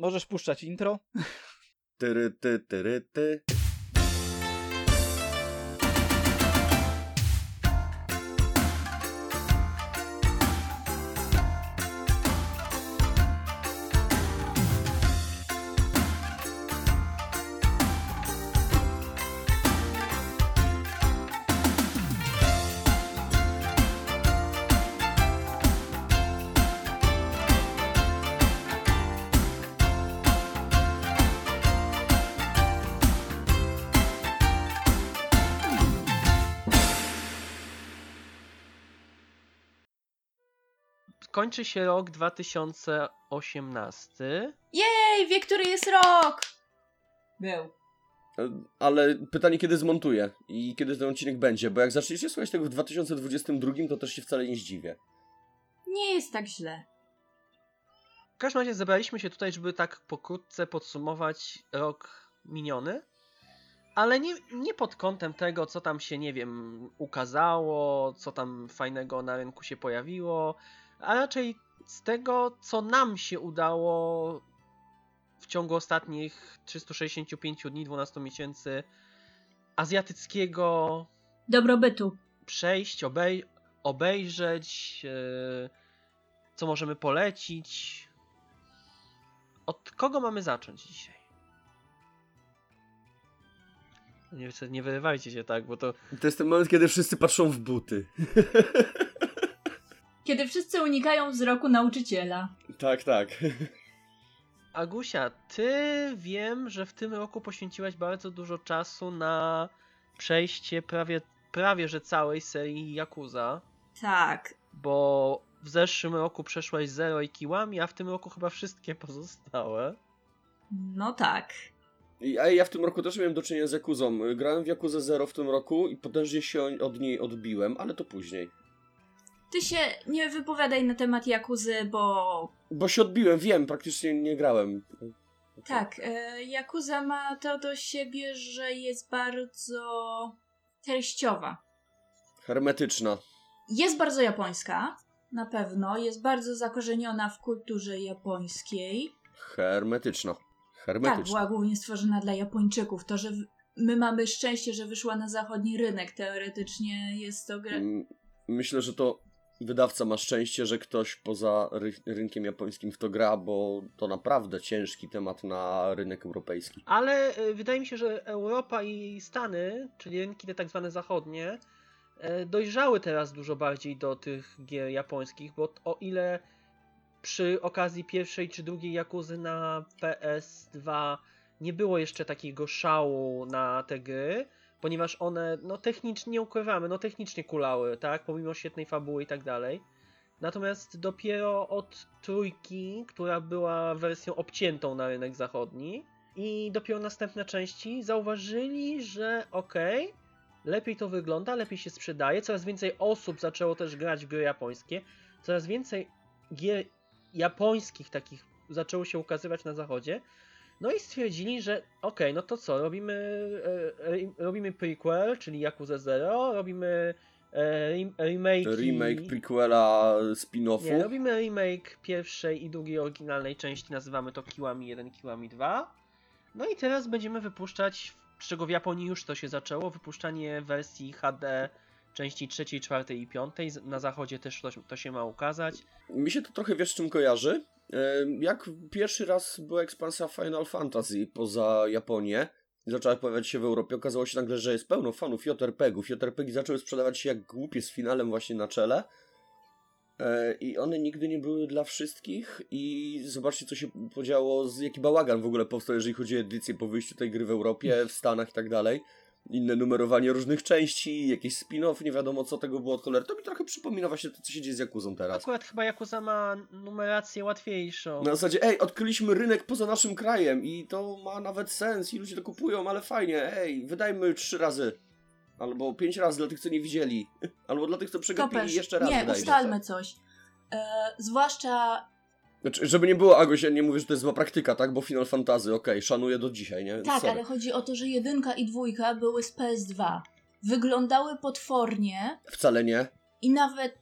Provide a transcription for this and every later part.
Możesz puszczać intro. Tyry, ty, tyry, ty. Kończy się rok 2018. Jej, wie, który jest rok! Był. E, Ale pytanie, kiedy zmontuję i kiedy ten odcinek będzie, bo jak zaczniecie słuchać tego w 2022, to też się wcale nie zdziwię. Nie jest tak źle. W każdym razie zebraliśmy się tutaj, żeby tak pokrótce podsumować rok miniony. Ale nie, nie pod kątem tego, co tam się, nie wiem, ukazało, co tam fajnego na rynku się pojawiło, a raczej z tego, co nam się udało w ciągu ostatnich 365 dni, 12 miesięcy azjatyckiego Dobrobytu. przejść, obej obejrzeć, e, co możemy polecić. Od kogo mamy zacząć dzisiaj? Nie, nie wyrywajcie się tak, bo to To jest ten moment, kiedy wszyscy patrzą w buty. Kiedy wszyscy unikają wzroku nauczyciela. tak, tak. Agusia, ty wiem, że w tym roku poświęciłaś bardzo dużo czasu na przejście prawie, prawie że całej serii Yakuza, Tak. bo w zeszłym roku przeszłaś Zero i Kiłami, a w tym roku chyba wszystkie pozostałe. No tak. A ja w tym roku też miałem do czynienia z Jakuzą. Grałem w Jakuzę Zero w tym roku i potężnie się od niej odbiłem, ale to później. Ty się nie wypowiadaj na temat Jakuzy, bo Bo się odbiłem, wiem, praktycznie nie grałem. tak, e, Jakuza ma to do siebie, że jest bardzo treściowa. Hermetyczna. Jest bardzo japońska, na pewno. Jest bardzo zakorzeniona w kulturze japońskiej. Hermetyczna. Tak, Hermetyczna. była głównie stworzona dla Japończyków. To, że my mamy szczęście, że wyszła na zachodni rynek, teoretycznie jest to gra... Myślę, że to wydawca ma szczęście, że ktoś poza ry rynkiem japońskim w to gra, bo to naprawdę ciężki temat na rynek europejski. Ale y, wydaje mi się, że Europa i Stany, czyli rynki te tak zwane zachodnie, e, dojrzały teraz dużo bardziej do tych gier japońskich, bo o ile przy okazji pierwszej czy drugiej Jakuzy na PS2 nie było jeszcze takiego szału na te gry, ponieważ one, no technicznie, nie ukrywamy, no technicznie kulały, tak, pomimo świetnej fabuły i tak dalej. Natomiast dopiero od trójki, która była wersją obciętą na rynek zachodni, i dopiero następne części zauważyli, że okej, lepiej to wygląda, lepiej się sprzedaje, coraz więcej osób zaczęło też grać w gry japońskie, coraz więcej gier japońskich takich zaczęło się ukazywać na zachodzie. No i stwierdzili, że okej, no to co, robimy, e, e, robimy prequel, czyli Yakuza Zero, robimy e, rem- remake, Remake, prequela, spin-offu. nie, robimy remake pierwszej i drugiej oryginalnej części, nazywamy to Kiłami 1, Kiłami 2. No i teraz będziemy wypuszczać, z czego w Japonii już to się zaczęło, wypuszczanie wersji HD części trzeciej, czwartej i piątej. Na zachodzie też to, to się ma ukazać. Mi się to trochę wiesz czym kojarzy. Jak pierwszy raz była ekspansja Final Fantasy poza Japonię zaczęła pojawiać się w Europie, okazało się nagle, że jest pełno fanów JRPG-ów. JRPG zaczęły sprzedawać się jak głupie z finalem właśnie na czele. E, I one nigdy nie były dla wszystkich i zobaczcie co się podziało, jaki bałagan w ogóle powstał, jeżeli chodzi o edycję po wyjściu tej gry w Europie, w Stanach i tak dalej. Inne numerowanie różnych części, jakieś spin-off, nie wiadomo co tego było od cholery. To mi trochę przypomina właśnie to, co się dzieje z Jakuzą teraz. Akurat chyba Yakuza ma numerację łatwiejszą. Na zasadzie, ej, odkryliśmy rynek poza naszym krajem i to ma nawet sens i ludzie to kupują, ale fajnie, ej, wydajmy trzy razy. Albo pięć razy dla tych, co nie widzieli. Albo dla tych, co przegapili Kopesz. jeszcze raz Nie, ustalmy coś. E, zwłaszcza Znaczy, żeby nie było, Agoś, ja nie mówię, że to jest zła praktyka, tak? Bo Final Fantasy, okej, szanuję do dzisiaj, nie? Tak, Sorry. ale chodzi o to, że jedynka i dwójka były z PS2. Wyglądały potwornie Wcale nie. i nawet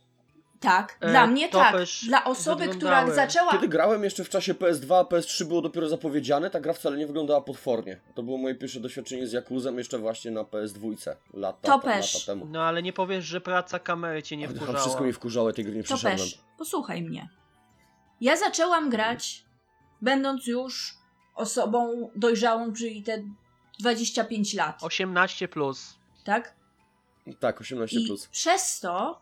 Tak, E, dla mnie to tak. też Dla osoby, która wyglądały. zaczęła. Kiedy grałem jeszcze w czasie PS2, a PS3 było dopiero zapowiedziane, ta gra wcale nie wyglądała potwornie. To było moje pierwsze doświadczenie z Jakuzem jeszcze właśnie na PS2 lata, To ta, też. lata temu. No ale nie powiesz, że praca kamery cię nie Ale wkurzała. wszystko mi wkurzało, tej gry nie To przeszedłem. też. Posłuchaj mnie. Ja zaczęłam grać, będąc już osobą dojrzałą, czyli te 25 lat, 18 plus. tak? Tak, 18+. I Plus. przez to,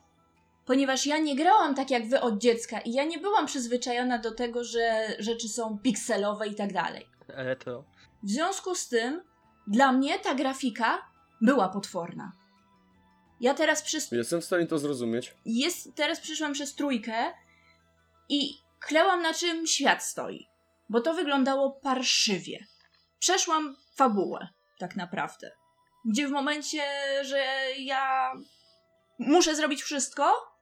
ponieważ ja nie grałam tak jak wy od dziecka i ja nie byłam przyzwyczajona do tego, że rzeczy są pikselowe i tak dalej. Retro. W związku z tym, dla mnie ta grafika była potworna. Ja teraz przez Jestem w stanie to zrozumieć. jest, teraz przyszłam przez trójkę i klełam na czym świat stoi. Bo to wyglądało parszywie. Przeszłam fabułę, tak naprawdę. Gdzie w momencie, że ja muszę zrobić wszystko,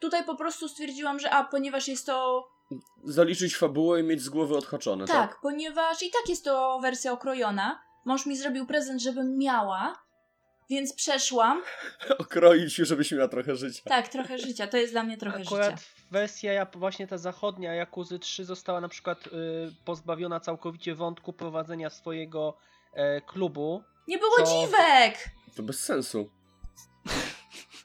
tutaj po prostu stwierdziłam, że a, ponieważ jest to. Zaliczyć fabułę i mieć z głowy odhaczone, tak? Tak, ponieważ i tak jest to wersja okrojona. Mąż mi zrobił prezent, żebym miała, więc przeszłam. Okroić się, żebyś miała trochę życia. Tak, trochę życia. To jest dla mnie trochę Akurat życia. wersja ja- właśnie ta zachodnia Jakuzy 3 została na przykład y, pozbawiona całkowicie wątku prowadzenia swojego e, klubu. Nie było to- dziwek! To bez sensu.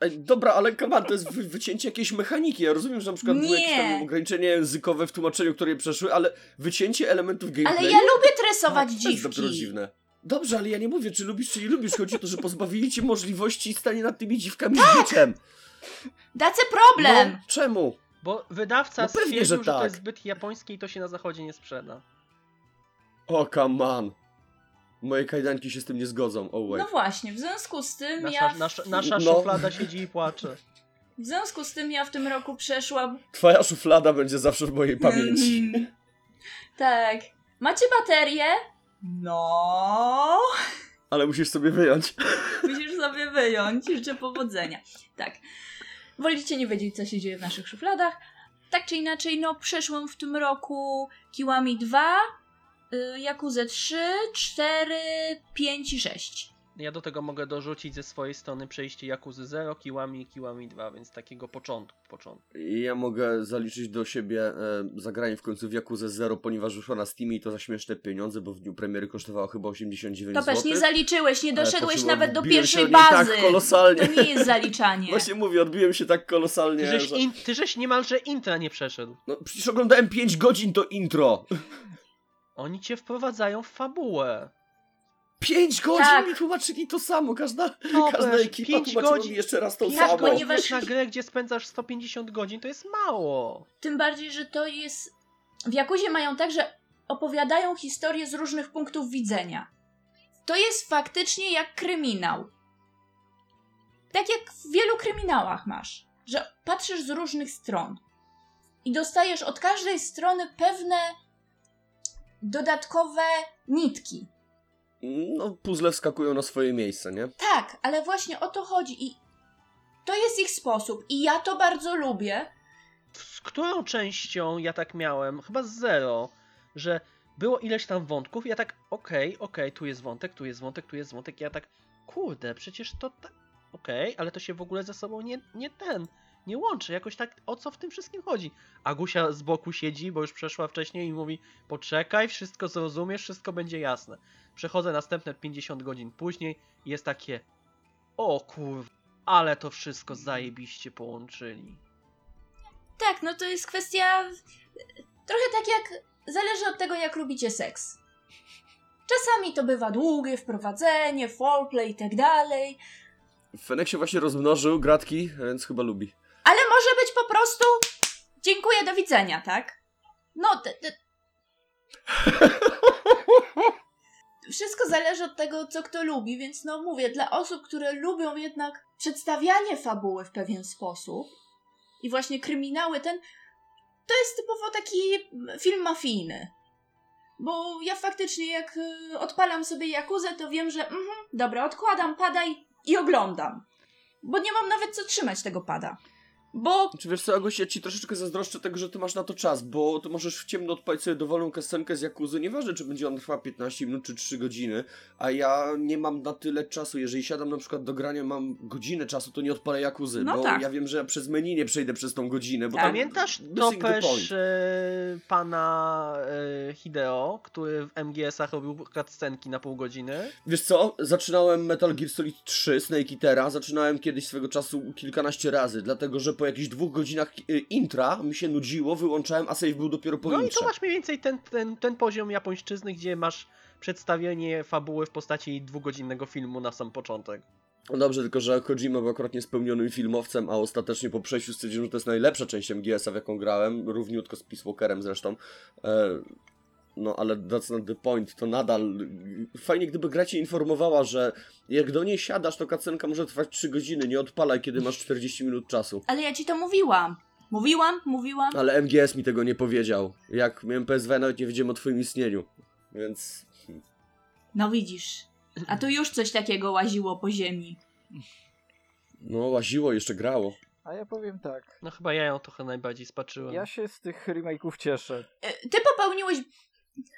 Ej, dobra, ale kaman, to jest wy wycięcie jakiejś mechaniki. Ja rozumiem, że na przykład były jakieś tam Nie. ograniczenia językowe w tłumaczeniu, które przeszły, ale wycięcie elementów gameplayu... Ale ja lubię tresować Tak, to jest dopiero dziwki. dziwne. Dobrze, ale ja nie mówię, czy lubisz, czy nie lubisz. Chodzi o to, że pozbawili cię możliwości stania nad tymi dziwkami Tak! biczem. Dacy problem! No, czemu? Bo wydawca No pewnie, stwierdził, że że, to tak. jest zbyt japońskie i to się na zachodzie nie sprzeda. O, come on. Moje kajdanki się z tym nie zgodzą. Oh, wait. No właśnie, w związku z tym Nasza, ja. nasza, nasza No. szuflada siedzi i płacze. W związku z tym ja w tym roku przeszłam. Twoja szuflada będzie zawsze w mojej pamięci. Tak. Macie baterię? No. Ale musisz sobie wyjąć. Musisz sobie wyjąć. Życzę powodzenia. Tak. Wolicie nie wiedzieć, co się dzieje w naszych szufladach. Tak czy inaczej, no przeszłam w tym roku Kiłami 2, y, Jakuzę 3, 4, 5 i 6. Ja do tego mogę dorzucić ze swojej strony przejście Jakuzy 0, Kiłami i Kiłami 2, więc takiego początku, początku. I Ja mogę zaliczyć do siebie e, zagranie w końcu w Jakuzę Zero, ponieważ wyszła na Steamie i to za śmieszne pieniądze, bo w dniu premiery kosztowało chyba 89 To zł. też nie zaliczyłeś, nie doszedłeś nawet do pierwszej niej bazy. tak kolosalnie. To nie jest zaliczanie. Właśnie mówię, odbiłem się tak kolosalnie, Ty żeś, że... in, ty żeś niemalże intra nie przeszedł. No przecież oglądałem 5 godzin to intro. Oni cię wprowadzają w fabułę. 5 godzin Tak. mi tłumaczyli to samo, każda, To każda też, ekipa pięć tłumaczyła godzin- mi jeszcze raz to Pięć samo. ponieważ na grę, gdzie spędzasz 150 godzin, to jest mało. Tym bardziej, że to jest. W Jakuzie mają tak, że opowiadają historię z różnych punktów widzenia. To jest faktycznie jak kryminał. Tak jak w wielu kryminałach masz, że patrzysz z różnych stron i dostajesz od każdej strony pewne dodatkowe nitki. No puzzle wskakują na swoje miejsce, nie? Tak, ale właśnie o to chodzi i to jest ich sposób i ja to bardzo lubię. Z którą częścią ja tak miałem? Chyba z zero, że było ileś tam wątków i ja tak, okej, okej, tu jest wątek, tu jest wątek, tu jest wątek i ja tak, kurde, przecież to tak, okej, ale to się w ogóle ze sobą nie, nie ten, nie łączy, jakoś tak, o co w tym wszystkim chodzi? Agusia z boku siedzi, bo już przeszła wcześniej i mówi, poczekaj, wszystko zrozumiesz, wszystko będzie jasne. Przechodzę następne 50 godzin później i jest takie, o kurwa, ale to wszystko zajebiście połączyli. Tak, no to jest kwestia. Trochę tak jak. Zależy od tego, jak lubicie seks. Czasami to bywa długie wprowadzenie, foreplay i tak dalej, Fenek się właśnie rozmnożył, gratki, więc chyba lubi. Ale może być po prostu. Dziękuję, do widzenia, tak? No. Te, te... Wszystko zależy od tego, co kto lubi, więc no mówię, dla osób, które lubią jednak przedstawianie fabuły w pewien sposób i właśnie kryminały ten, to jest typowo taki film mafijny. Bo ja faktycznie jak y, odpalam sobie Jakuzę, to wiem, że mhm, dobra, odkładam pada i, i oglądam. Bo nie mam nawet co trzymać tego pada. Bo Czy wiesz co, Aguś, ja ci troszeczkę zazdroszczę tego, że ty masz na to czas, bo ty możesz w ciemno odpalić sobie dowolną kasenkę z Jakuzy, nieważne czy będzie ona trwała 15 minut czy 3 godziny, a ja nie mam na tyle czasu, jeżeli siadam na przykład do grania, mam godzinę czasu, to nie odpalę Jakuzy, No bo tak. ja wiem, że ja przez menu nie przejdę przez tą godzinę, bo Tak. tam Pamiętasz topesz e, pana e, Hideo, który w MGS-ach robił cutscenki na pół godziny? Wiesz co, zaczynałem Metal Gear Solid 3 Snake Eatera, zaczynałem kiedyś swego czasu kilkanaście razy, dlatego że po jakichś dwóch godzinach y, intra mi się nudziło, wyłączałem, a save był dopiero po No i intrze. to masz mniej więcej ten, ten, ten poziom japońszczyzny, gdzie masz przedstawienie fabuły w postaci dwugodzinnego filmu na sam początek. No dobrze, tylko że Kojima był akurat niespełnionym filmowcem, a ostatecznie po przejściu stwierdziłem, że to jest najlepsza część MGS-a, w jaką grałem, równiutko z Peace Walkerem zresztą. E, no ale that's not the point, to nadal... Fajnie gdyby gra cię informowała, że jak do niej siadasz, to kacenka może trwać 3 godziny, nie odpalaj, kiedy masz 40 minut czasu. Ale ja ci to mówiłam. Mówiłam, mówiłam. Ale MGS mi tego nie powiedział. Jak miałem PSW, nawet nie wiedziałem o twoim istnieniu. Więc... No widzisz. A tu już coś takiego łaziło po ziemi. No, łaziło, jeszcze grało. A ja powiem tak. No chyba ja ją trochę najbardziej spaczyłem. Ja się z tych remake'ów cieszę. E, Ty popełniłeś,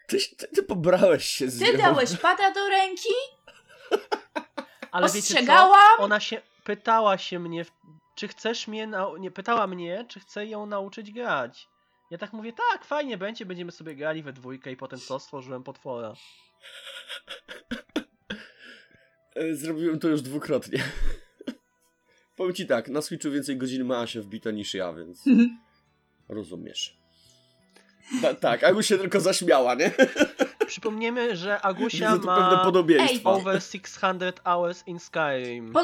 Ty, ty, ty pobrałeś się z ty nią. dałeś pada do ręki, Ale wiecie co? ostrzegałam. Ona się pytała się mnie, czy chcesz mnie, nau- nie, pytała mnie, czy chcę ją nauczyć grać. Ja tak mówię, tak, fajnie będzie, będziemy sobie grali we dwójkę i potem co, stworzyłem potwora. E, Zrobiłem to już dwukrotnie. Powiem ci tak, na Switchu więcej godzin ma się wbite niż ja, więc rozumiesz. Ta, tak, Agus się tylko zaśmiała, nie? Przypomniemy, że Agusia Widzę tu pewne ma over 600 hours in Skyrim. Po,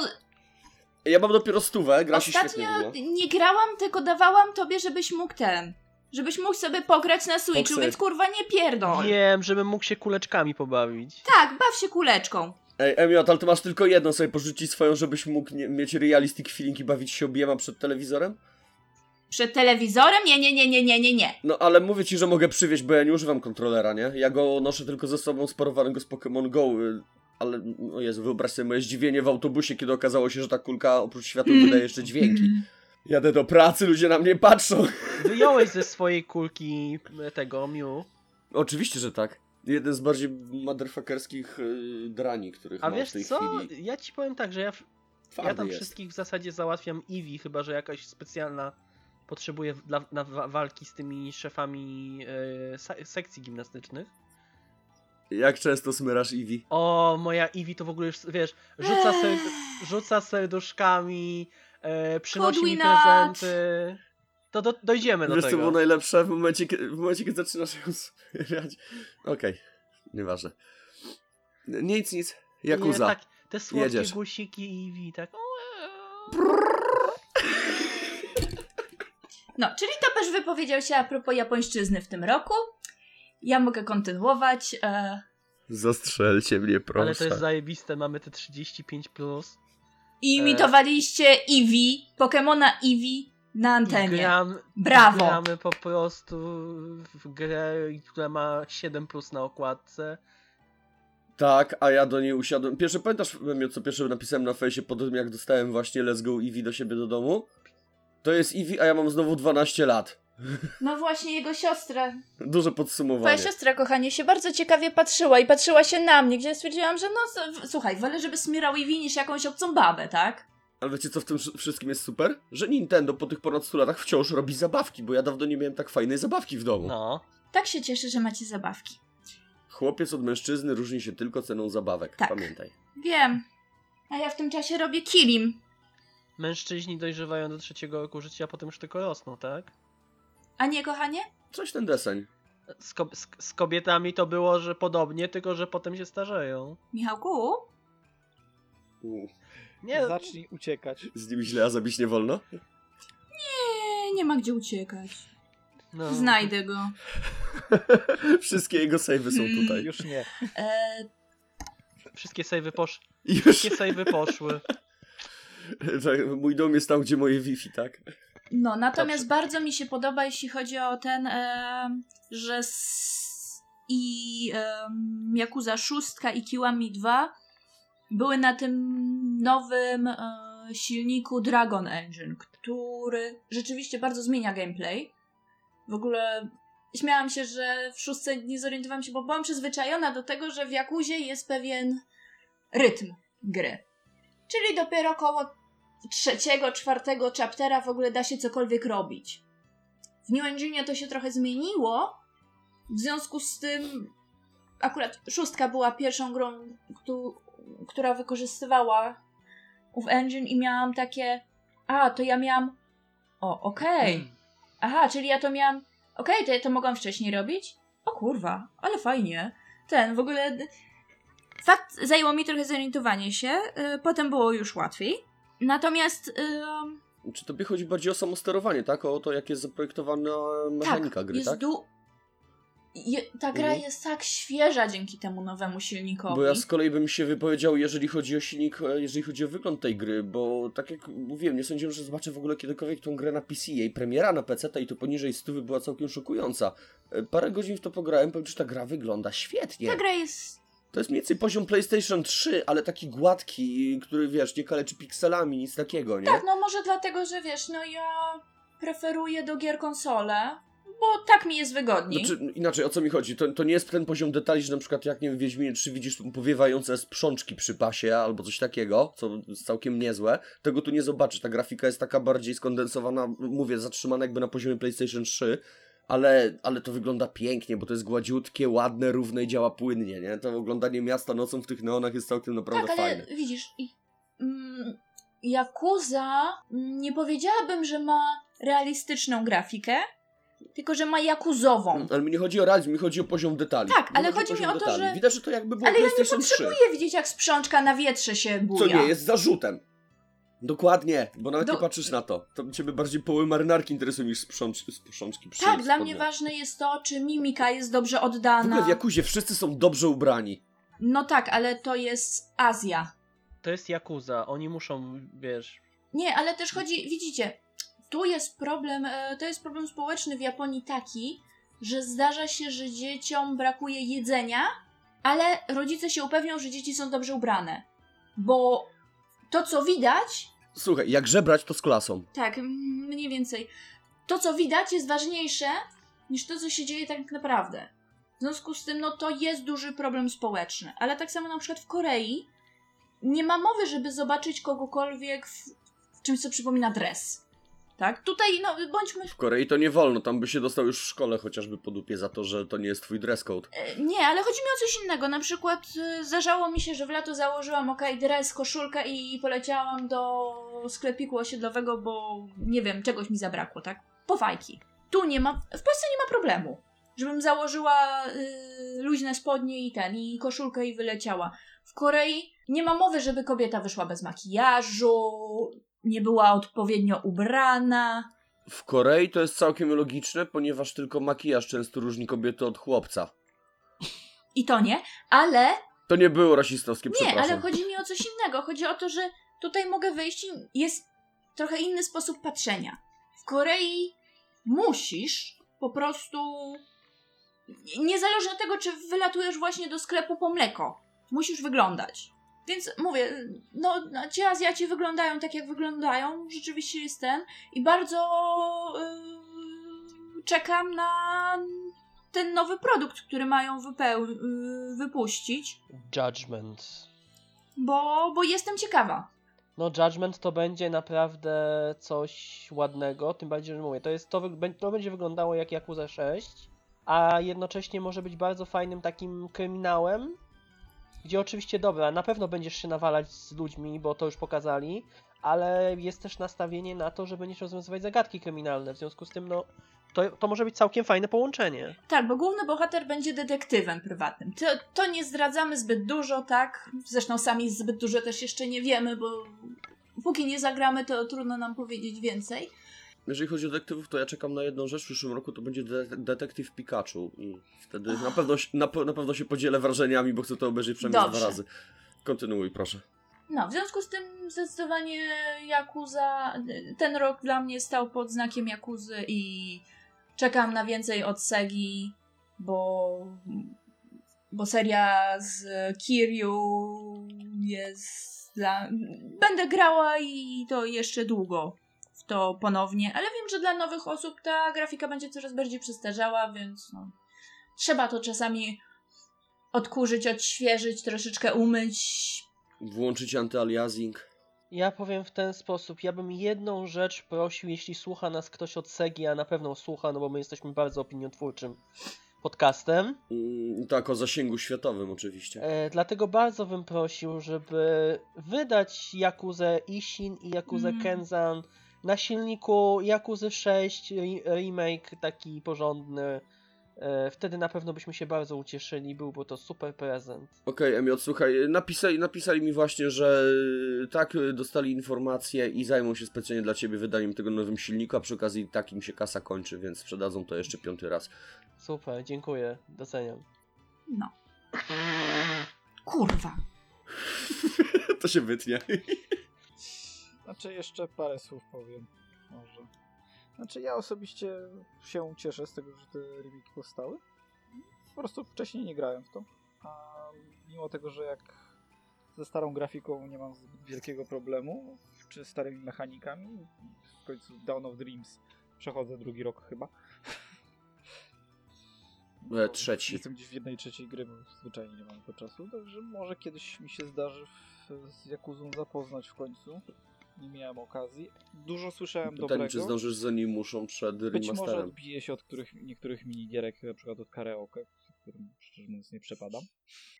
Ja mam dopiero stówę, gra się świetnie ostatnio nie grałam, tylko dawałam tobie, żebyś mógł ten. Żebyś mógł sobie pograć na Switchu, Foxy. więc kurwa nie pierdol. Wiem, żebym mógł się kuleczkami pobawić. Tak, baw się kuleczką. Ej, Emiot, ale ty masz tylko jedną sobie porzucić swoją, żebyś mógł nie, mieć realistic feeling i bawić się obiema przed telewizorem? Przed telewizorem? Nie, nie, nie, nie, nie, nie, nie. No ale mówię ci, że mogę przywieźć, bo ja nie używam kontrolera, nie? Ja go noszę tylko ze sobą sparowanego z Pokémon Go, y, ale no Jezu, wyobraź sobie moje zdziwienie w autobusie, kiedy okazało się, że ta kulka oprócz światła wydaje jeszcze dźwięki. Jadę do pracy, ludzie na mnie patrzą. Wyjąłeś ze swojej kulki e, tego Mew. Oczywiście, że tak. Jeden z bardziej motherfuckerskich y, drani, których A mam wiesz w tej co? chwili. Ja ci powiem tak, że ja, Twardy ja tam jest. wszystkich w zasadzie załatwiam Eevee, chyba że jakaś specjalna potrzebuje dla, na wa- walki z tymi szefami e, se- sekcji gimnastycznych. Jak często smyrasz Eevee? O, moja Eevee to w ogóle już, wiesz, rzuca, ser, rzuca serduszkami, e, przynosi mi prezenty. To do, dojdziemy do Wiesz co tego. było najlepsze? W momencie, w momencie kiedy zaczynasz ją smyrać. Okej, nieważne. Nic, nic. Jakuza. Nie, tak, te słodkie Jedziesz. głosiki Eevee, tak. No, czyli Topesz wypowiedział się a propos japońszczyzny w tym roku. Ja mogę kontynuować. E, Zastrzelcie mnie, proszę. Ale to jest zajebiste, mamy te 35+. Plus. imitowaliście Eevee, Pokemona Eevee na I antenie. gram, Brawo. gramy po prostu w grę, która ma 7 plus na okładce. Tak, a ja do niej usiadłem. Pierwsze, pamiętasz, co pierwsze napisałem na fejsie po tym, jak dostałem właśnie Let's Go Eevee do siebie do domu? To jest Eevee, a ja mam znowu 12 lat. No właśnie, jego siostra. Duże Twoja podsumowanie. siostra, kochanie, się bardzo ciekawie patrzyła i patrzyła się na mnie, gdzie stwierdziłam, że no, słuchaj, wolę, żeby smyrał Eevee niż jakąś obcą babę, tak? Ale wiecie, co w tym wszy- wszystkim jest super? Że Nintendo po tych ponad 100 latach wciąż robi zabawki, bo ja dawno nie miałem tak fajnej zabawki w domu. No. Tak się cieszę, że macie zabawki. Chłopiec od mężczyzny różni się tylko ceną zabawek. Tak. Pamiętaj. Wiem. A ja w tym czasie robię kilim. Mężczyźni dojrzewają do trzeciego roku życia, a potem już tylko rosną, tak? A nie, kochanie? Coś ten deseń. Z, ko- z, z kobietami to było, że podobnie, tylko że potem się starzeją. Michałku? U, Nie, Zacznij uciekać. Z nim źle, a zabić nie wolno? Nie, nie ma gdzie uciekać. no. Znajdę go. Wszystkie jego savey są Mm. tutaj. Już nie. E, Wszystkie savey posz... Już. Wszystkie savey poszły. Mój dom jest tam, gdzie moje Wi-Fi, tak? no, natomiast Dobrze. bardzo mi się podoba, jeśli chodzi o ten, e, że s- i e, Yakuza 6 i Kiwami 2 były na tym nowym e, silniku Dragon Engine, który rzeczywiście bardzo zmienia gameplay. W ogóle śmiałam się, że w szóstce nie zorientowałam się, bo byłam przyzwyczajona do tego, że w Jakuzie jest pewien rytm gry. Czyli dopiero koło trzeciego, czwartego chaptera w ogóle da się cokolwiek robić. W New Engine to się trochę zmieniło, w związku z tym akurat szóstka była pierwszą grą, któ- która wykorzystywała ów engine i miałam takie a, to ja miałam o, okej. Aha, czyli ja to miałam okej, to ja to mogłam wcześniej robić? O kurwa, ale fajnie. Ten, w ogóle fakt zajęło mi trochę zorientowanie się, y, potem było już łatwiej. Natomiast ym, Czy tobie chodzi bardziej o samosterowanie, tak? O to, jak jest zaprojektowana mechanika tak, gry, jest tak? du... Je, ta gra Mhm. jest tak świeża dzięki temu nowemu silnikowi. Bo ja z kolei bym się wypowiedział, jeżeli chodzi o silnik, e, jeżeli chodzi o wygląd tej gry, bo tak jak mówiłem, nie sądziłem, że zobaczę w ogóle kiedykolwiek tą grę na PC. Jej premiera na PC i to poniżej 100 była całkiem szokująca. E, Parę godzin w to pograłem, powiem, że ta gra wygląda świetnie. Ta gra jest To jest mniej więcej poziom PlayStation 3, ale taki gładki, który wiesz, nie kaleczy pikselami, nic takiego, nie? Tak, no może dlatego, że wiesz, no ja preferuję do gier konsole, bo tak mi jest wygodniej. Znaczy, inaczej, o co mi chodzi? To, to nie jest ten poziom detali, że na przykład jak, nie wiem, w Wiedźminie 3 widzisz powiewające sprzączki przy pasie albo coś takiego, co jest całkiem niezłe. Tego tu nie zobaczysz. Ta grafika jest taka bardziej skondensowana, mówię, zatrzymana jakby na poziomie PlayStation 3, ale, ale to wygląda pięknie, bo to jest gładziutkie, ładne, równe i działa płynnie, nie? To oglądanie miasta nocą w tych neonach jest całkiem naprawdę tak, ale fajne. widzisz, i, mm, Yakuza mm, nie powiedziałabym, że ma realistyczną grafikę, tylko że ma jakuzową. Ale mi nie chodzi o realizm, mi chodzi o poziom detali. Tak, ale chodzi chodzi mi o to, detali. że- Widać, że to jakby było Ale ja nie PlayStation 3. potrzebuję widzieć, jak sprzączka na wietrze się buja. Co nie jest zarzutem. Dokładnie, bo nawet Do- nie patrzysz na to. To ciebie bardziej poły marynarki interesują niż sprzącz, sprzączki przy Tak, dla mnie ważne jest to, czy mimika jest dobrze W ogóle oddana. w Jakuzie wszyscy są dobrze ubrani. No tak, ale to jest Azja. To jest Yakuza, oni muszą, wiesz... Nie, ale też chodzi, widzicie, tu jest problem, e, to jest problem społeczny w Japonii taki, że zdarza się, że dzieciom brakuje jedzenia, ale rodzice się upewnią, że dzieci są dobrze ubrane. Bo to, co widać, Słuchaj, jak żebrać, to z klasą. tak, mniej więcej, to, co widać jest ważniejsze niż to, co się dzieje tak naprawdę. W związku z tym, no to jest duży problem społeczny. Ale tak samo na przykład w Korei nie ma mowy, żeby zobaczyć kogokolwiek w czymś, co przypomina dres. Tak? Tutaj, no, bądźmy... W Korei to nie wolno, tam by się dostał już w szkole chociażby po dupie za to, że to nie jest twój dress code. e, Nie, ale chodzi mi o coś innego. Na przykład e, zdarzało mi się, że w lato założyłam, okej, dres, koszulkę i poleciałam do sklepiku osiedlowego, bo nie wiem, czegoś mi zabrakło, tak? Po fajki. Tu nie ma, w Polsce nie ma problemu. Żebym założyła y, luźne spodnie i ten, i koszulkę i wyleciała. W Korei nie ma mowy, żeby kobieta wyszła bez makijażu, nie była odpowiednio ubrana. W Korei to jest całkiem logiczne, ponieważ tylko makijaż często różni kobietę od chłopca. I to nie, ale To nie było rasistowskie, Nie, przepraszam. ale chodzi mi o coś innego. Chodzi o to, że tutaj mogę wyjść i jest trochę inny sposób patrzenia. W Korei musisz po prostu. Niezależnie od tego, czy wylatujesz właśnie do sklepu po mleko, musisz wyglądać. Więc mówię, no, no ci Azjaci wyglądają tak, jak wyglądają. Rzeczywiście jest ten. I bardzo yy, czekam na ten nowy produkt, który mają wypeł- yy, wypuścić Judgment. bo, bo jestem ciekawa. No, Judgment to będzie naprawdę coś ładnego, tym bardziej, że mówię, to, jest, to, wy- to będzie wyglądało jak Yakuza 6, a jednocześnie może być bardzo fajnym takim kryminałem, gdzie oczywiście, dobra, na pewno będziesz się nawalać z ludźmi, bo to już pokazali, ale jest też nastawienie na to, że będziesz rozwiązywać zagadki kryminalne, w związku z tym, no, to, to może być całkiem fajne połączenie. Tak, bo główny bohater będzie detektywem prywatnym. To, to nie zdradzamy zbyt dużo, tak? Zresztą sami zbyt dużo też jeszcze nie wiemy, bo póki nie zagramy, to trudno nam powiedzieć więcej. Jeżeli chodzi o detektywów, to ja czekam na jedną rzecz. W przyszłym roku to będzie de detektyw Pikachu i wtedy na pewno, się- na, na pewno się podzielę wrażeniami, bo chcę to obejrzeć przynajmniej Dobrze. dwa razy. Kontynuuj, proszę. No, w związku z tym zdecydowanie Yakuza, ten rok dla mnie stał pod znakiem Yakuzy i czekam na więcej od Segi, bo, bo seria z Kiryu jest dla... Będę grała i to jeszcze długo to ponownie, ale wiem, że dla nowych osób ta grafika będzie coraz bardziej przestarzała, więc no, trzeba to czasami odkurzyć, odświeżyć, troszeczkę umyć. Włączyć antyaliasing. Ja powiem w ten sposób, ja bym jedną rzecz prosił, jeśli słucha nas ktoś od Segi, a na pewno słucha, no bo my jesteśmy bardzo opiniotwórczym podcastem. Mm, tak, o zasięgu światowym oczywiście. E, dlatego bardzo bym prosił, żeby wydać Yakuzę Ishin i Yakuzę Mm. Kenzan na silniku Yakuzy 6 re- remake taki porządny. E, wtedy na pewno byśmy się bardzo ucieszyli, byłby to super prezent. Okej, Emiot, słuchaj, napisali, napisali mi właśnie, że y, tak, y, dostali informacje i zajmą się specjalnie dla ciebie wydaniem tego nowym silniku, a przy okazji takim się kasa kończy, więc sprzedadzą to jeszcze piąty raz. Super, dziękuję, doceniam. No. Kurwa. to się wytnie. Znaczy jeszcze parę słów powiem. Może. Znaczy ja osobiście się cieszę z tego, że te remake powstały. Po prostu wcześniej nie grałem w to. A mimo tego, że jak ze starą grafiką nie mam wielkiego problemu, czy starymi mechanikami, w końcu Dawn of Dreams przechodzę drugi rok chyba. E, trzeci. Jestem gdzieś w jednej trzeciej gry, bo zwyczajnie nie mam tego czasu, także może kiedyś mi się zdarzy w, z Jakuzą zapoznać w końcu. Nie miałem okazji. Dużo słyszałem Pytanie, dobrego. czy zdążysz zanim muszą przed Być może remasterem. odbije się od których, niektórych minigierek, na przykład od karaoke, którym szczerze mówiąc nie przepadam.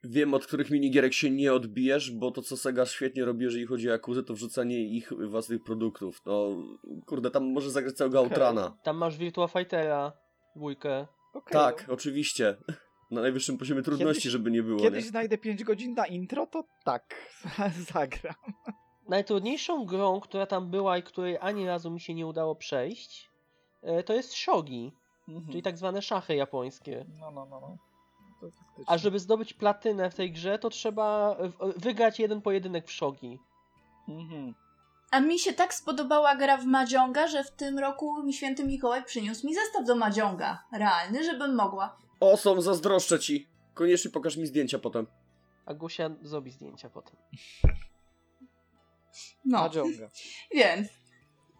Wiem, od których minigierek się nie odbijesz, bo to, co Sega świetnie robi, jeżeli chodzi o Jakuzę, to wrzucanie ich własnych produktów. No, kurde, tam może zagrać całego Okej. Outrana. Tam masz Virtua Fightera, dwójkę. Okej, Tak, oczywiście. Na najwyższym poziomie trudności, Kiedyś- żeby nie było, Kiedyś nie? znajdę 5 godzin na intro, to tak, zagram. Najtrudniejszą grą, która tam była i której ani razu mi się nie udało przejść, e, to jest shogi, Mhm. czyli tak zwane szachy japońskie. No, no, no. no. A żeby zdobyć platynę w tej grze, to trzeba w- wygrać jeden pojedynek w shogi. Mhm. A mi się tak spodobała gra w Mahjonga, że w tym roku mi święty Mikołaj przyniósł mi zestaw do Mahjonga. Realny, żebym mogła. O, są, zazdroszczę ci. Koniecznie pokaż mi zdjęcia potem. A Gusia zrobi zdjęcia potem. No, Mahjonga. więc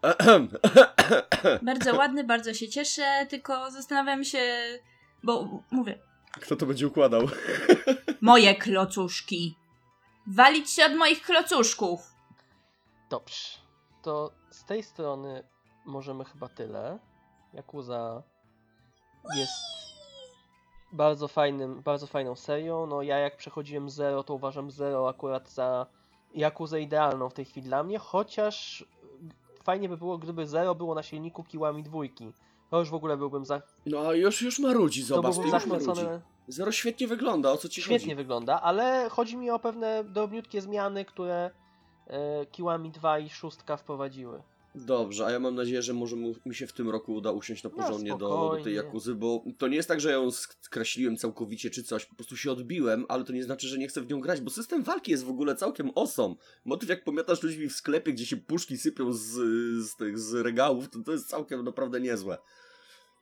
bardzo ładny, bardzo się cieszę, tylko zastanawiam się, bo mówię, Kto to będzie układał? moje klocuszki. Walić się od moich klocuszków. Dobrze. To z tej strony możemy chyba tyle. Yakuza jest bardzo fajnym, bardzo fajną serią. No ja jak przechodziłem Zero, to uważam Zero akurat za Yakuzę idealną w tej chwili dla mnie, chociaż fajnie by było, gdyby Zero było na silniku Kiłami dwójki. To już w ogóle byłbym za... No, a już, już marudzi, zobacz, to już marudzi. zachwycony. Zero świetnie wygląda, o co ci Świetnie chodzi? wygląda, ale chodzi mi o pewne drobniutkie zmiany, które e, Kiłami 2 i 6 wprowadziły. Dobrze, a ja mam nadzieję, że może mu, mi się w tym roku uda usiąść na No, porządnie do, do spokojnie. tej Jakuzy, bo to nie jest tak, że ją skreśliłem całkowicie czy coś, po prostu się odbiłem, ale to nie znaczy, że nie chcę w nią grać, bo system walki jest w ogóle całkiem awesome. Motyw jak pomiatasz ludźmi w sklepie, gdzie się puszki sypią z, z tych z regałów, to to jest całkiem naprawdę niezłe.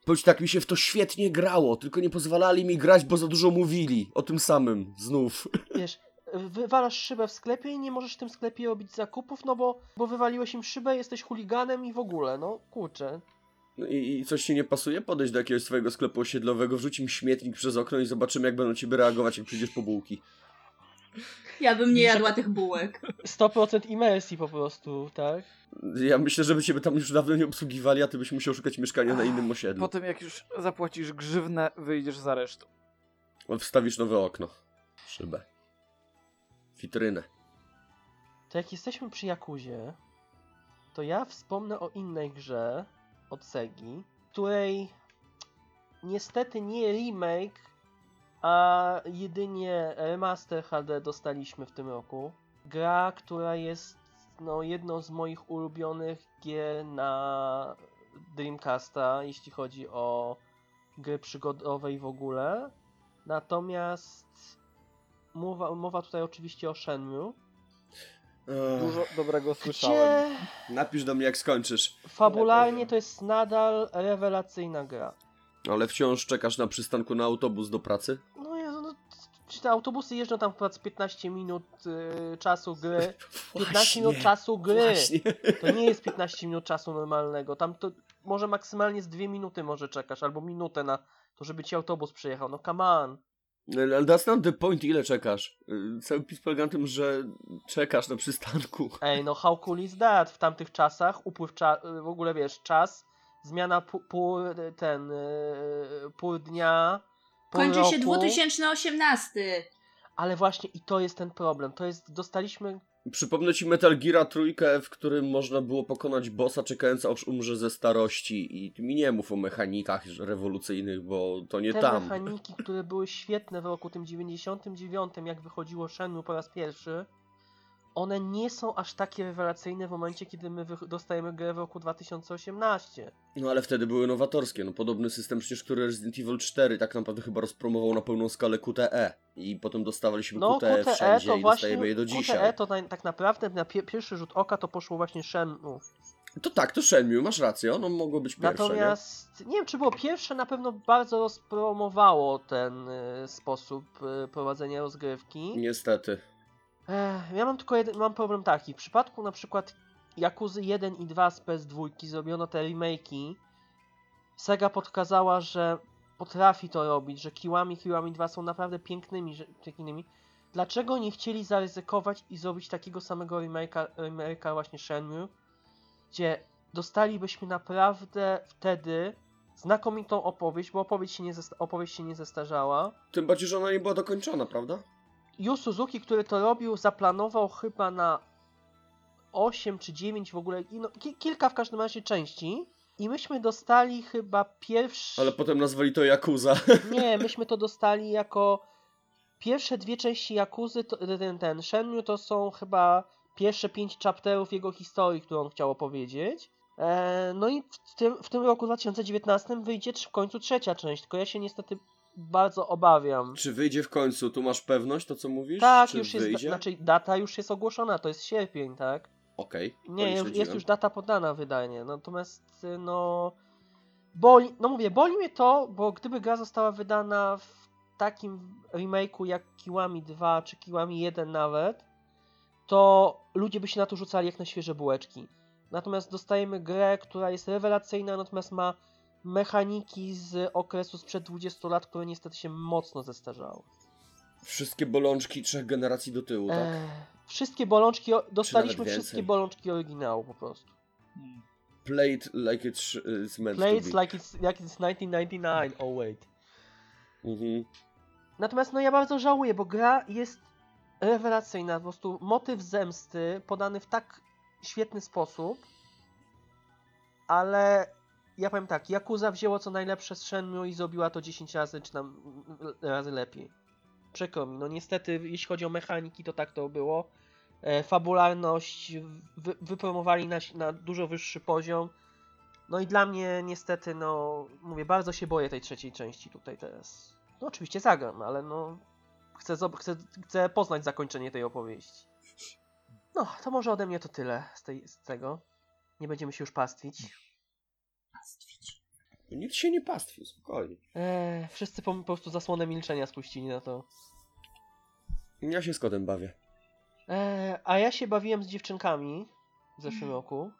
Powiedz tak, mi się w to świetnie grało, tylko nie pozwalali mi grać, bo za dużo mówili o tym samym, znów. Wiesz, wywalasz szybę w sklepie i nie możesz w tym sklepie robić zakupów, no bo, bo wywaliłeś im szybę, jesteś chuliganem i w ogóle, no kurczę. No i, I coś ci nie pasuje? Podejdź do jakiegoś swojego sklepu osiedlowego, wrzuć im śmietnik przez okno i zobaczymy, jak będą ciebie reagować, jak przyjdziesz po bułki. Ja bym nie jadła tych bułek. 100% imersji po prostu, tak? Ja myślę, że by ciebie tam już dawno nie obsługiwali, a ty byś musiał szukać mieszkania na innym osiedlu. Potem jak już zapłacisz grzywnę, wyjdziesz z aresztu. Wstawisz nowe okno. Szybę. Witrynę. To jak jesteśmy przy Jakuzie, to ja wspomnę o innej grze od Segi, której niestety nie remake, a jedynie remaster HD dostaliśmy w tym roku. Gra, która jest no, jedną z moich ulubionych gier na Dreamcasta, jeśli chodzi o gry przygodowe i w ogóle. Natomiast mowa, mowa tutaj oczywiście o Shenmue. Dużo dobrego słyszałem. Gdzie Napisz do mnie, jak skończysz. fabularnie to jest nadal rewelacyjna gra. Ale wciąż czekasz na przystanku na autobus do pracy? No Jezu, no, czy te autobusy jeżdżą tam chyba z 15 minut y, czasu gry. 15 Właśnie, minut czasu gry. Właśnie. To nie jest 15 minut czasu normalnego. Tam to może maksymalnie z 2 minuty może czekasz, albo minutę na to, żeby ci autobus przyjechał. No come on. That's not the point, ile czekasz. Cały pis polega na tym, że czekasz na przystanku. Ej, no how cool is that? W tamtych czasach upływ cza w ogóle wiesz, czas, zmiana pół, ten yy, pół dnia. Pół Kończy się roku. 2018. Ale właśnie i to jest ten problem. To jest, dostaliśmy Przypomnę ci Metal Gear trójkę, w którym można było pokonać bossa czekając aż umrze ze starości i mi nie mów o mechanikach rewolucyjnych, bo to nie te tam. mechaniki, które były świetne w roku tym 99, jak wychodziło Shenmue po raz pierwszy, one nie są aż takie rewelacyjne w momencie, kiedy my dostajemy grę w roku 2018. No ale wtedy były nowatorskie. No podobny system przecież, który Resident Evil 4 tak naprawdę chyba rozpromował na pełną skalę QTE. I potem dostawaliśmy No, QTE, QTE wszędzie to i właśnie, dostajemy je do dzisiaj. QTE to na, tak naprawdę na pie, pierwszy rzut oka to poszło właśnie Shenmue. To tak, to Shenmue, masz rację, ono mogło być pierwsze, Natomiast nie? wiem, czy było pierwsze, na pewno bardzo rozpromowało ten y, sposób y, prowadzenia rozgrywki. nie? Niestety. Ech, ja mam tylko jeden, mam problem taki. W przypadku na przykład Yakuzy 1 i 2 z PS2 zrobiono te remake'i. Sega pokazała, że potrafi to robić, że Kiwami Kiwami 2 są naprawdę pięknymi pięknymi. Dlaczego nie chcieli zaryzykować i zrobić takiego samego remake'a, remake'a właśnie Shenmue, gdzie dostalibyśmy naprawdę wtedy znakomitą opowieść, bo opowieść się nie, opowieść się nie zestarzała. Tym bardziej, że ona nie była dokończona, prawda? Yu Suzuki, który to robił, zaplanował chyba na 8 czy 9 w ogóle, no, ki- kilka w każdym razie części. I myśmy dostali chyba pierwszy. Ale potem nazwali to Yakuza. Nie, myśmy to dostali jako. Pierwsze dwie części Yakuzy, to, ten, ten Shenmue to są chyba pierwsze pięć chapterów jego historii, którą on chciał opowiedzieć. E, no i w tym, w tym roku 2019 wyjdzie w końcu trzecia część, tylko ja się niestety bardzo obawiam. Czy wyjdzie w końcu? Tu masz pewność, to co mówisz? Tak, Czy już jest, wyjdzie? znaczy data już jest ogłoszona, to jest sierpień, tak? Okej. to Nie, jest już data podana wydanie, natomiast y, no boli, no mówię, boli mnie to, bo gdyby gra została wydana w takim remake'u jak Kiwami 2 czy Kiwami 1 nawet, to ludzie by się na to rzucali jak na świeże bułeczki. Natomiast dostajemy grę, która jest rewelacyjna, natomiast ma mechaniki z okresu sprzed 20 lat, które niestety się mocno zestarzały. Wszystkie bolączki trzech generacji do tyłu, tak? Eee, wszystkie bolączki, dostaliśmy wszystkie bolączki oryginału po prostu. Hmm. Play it like it's, it's meant Play to be. like it's, like it's 1999. Oh wait. Mhm. Natomiast no ja bardzo żałuję, bo gra jest rewelacyjna. Po prostu motyw zemsty podany w tak świetny sposób. Ale ja powiem tak, Yakuza wzięło co najlepsze z Shenmue i zrobiła to 10 razy czy tam razy lepiej. Przykro mi, no niestety jeśli chodzi o mechaniki to tak to było. E, fabularność wy, wypromowali na, na dużo wyższy poziom. No i dla mnie niestety, no mówię, bardzo się boję tej trzeciej części tutaj teraz. No oczywiście zagram, ale no chcę, chcę, chcę poznać zakończenie tej opowieści. No, to może ode mnie to tyle z, tej, z tego. Nie będziemy się już pastwić. Nikt się nie pastwił, spokojnie. Eee, wszyscy po, po prostu zasłonę milczenia spuścili na to. Ja się z kotem bawię. Eee, a ja się bawiłem z dziewczynkami w zeszłym roku.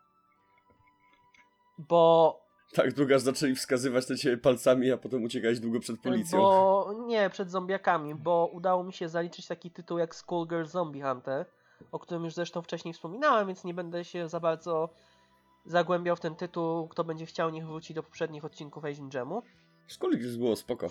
Bo Tak długo aż zaczęli wskazywać na ciebie palcami, a potem uciekałeś długo przed policją. Bo nie, przed zombiakami, bo udało mi się zaliczyć taki tytuł jak Skullgirl Zombie Hunter, o którym już zresztą wcześniej wspominałem, więc nie będę się za bardzo zagłębiał w ten tytuł. Kto będzie chciał, niech wróci do poprzednich odcinków Asian Jamu. Szkolik już było spoko.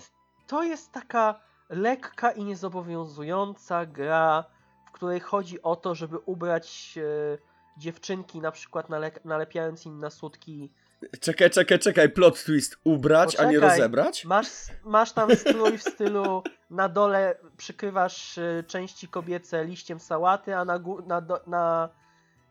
To jest taka lekka i niezobowiązująca gra, w której chodzi o to, żeby ubrać e, dziewczynki, na przykład nale- nalepiając im na sutki Czekaj, czekaj, czekaj, plot twist. Ubrać, a nie Poczekaj. rozebrać? Masz, masz tam strój w stylu na dole przykrywasz y, części kobiece liściem sałaty, a na, na, na,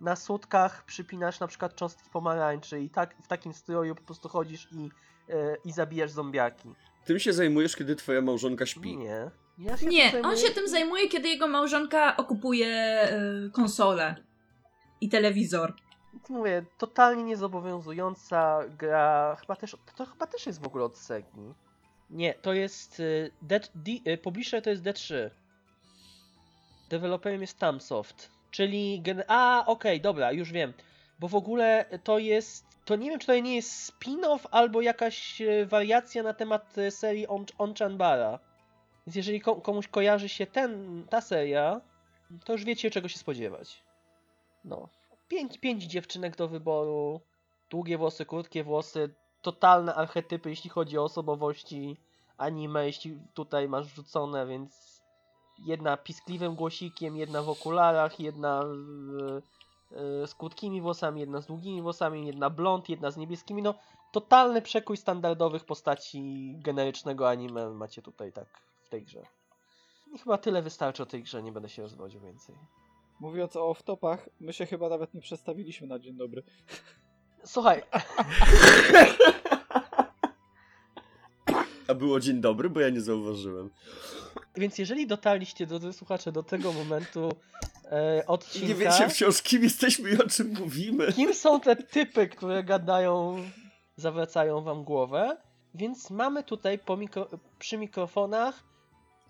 na sutkach przypinasz na przykład cząstki pomarańczy i tak w takim stroju po prostu chodzisz i, y, i zabijasz zombiaki. Tym się zajmujesz, kiedy twoja małżonka śpi. Nie. Ja się Nie, tym on zajmuję- się tym zajmuje, kiedy jego małżonka okupuje y, konsolę i telewizor. Mówię, totalnie niezobowiązująca gra. Chyba też, to chyba też jest w ogóle od Segi. Nie, to jest y, D, D, y, Publisher to jest D3. Deweloperem jest Tamsoft, czyli... A, okej, dobra, już wiem. Bo w ogóle to jest... To nie wiem, czy to nie jest spin-off albo jakaś e, wariacja na temat e, serii On- Onchanbara. Więc jeżeli ko- komuś kojarzy się ten, ta seria, to już wiecie czego się spodziewać. No. Pięć, pięć dziewczynek do wyboru. Długie włosy, krótkie włosy. Totalne archetypy, jeśli chodzi o osobowości anime, jeśli tutaj masz wrzucone, więc jedna piskliwym głosikiem, jedna w okularach, jedna e, e, z krótkimi włosami, jedna z długimi włosami, jedna blond, jedna z niebieskimi. No, totalny przekój standardowych postaci generycznego anime macie tutaj tak w tej grze. I chyba tyle wystarczy o tej grze, nie będę się rozwodził więcej. Mówiąc o off-topach, my się chyba nawet nie przedstawiliśmy na dzień dobry. Słuchaj, A było dzień dobry, bo ja nie zauważyłem. Więc jeżeli dotarliście, drodzy słuchacze, do tego momentu e, I odcinka... nie wiecie wciąż, kim jesteśmy i o czym mówimy. Kim są te typy, które gadają, zawracają wam głowę? Więc mamy tutaj mikro, przy mikrofonach,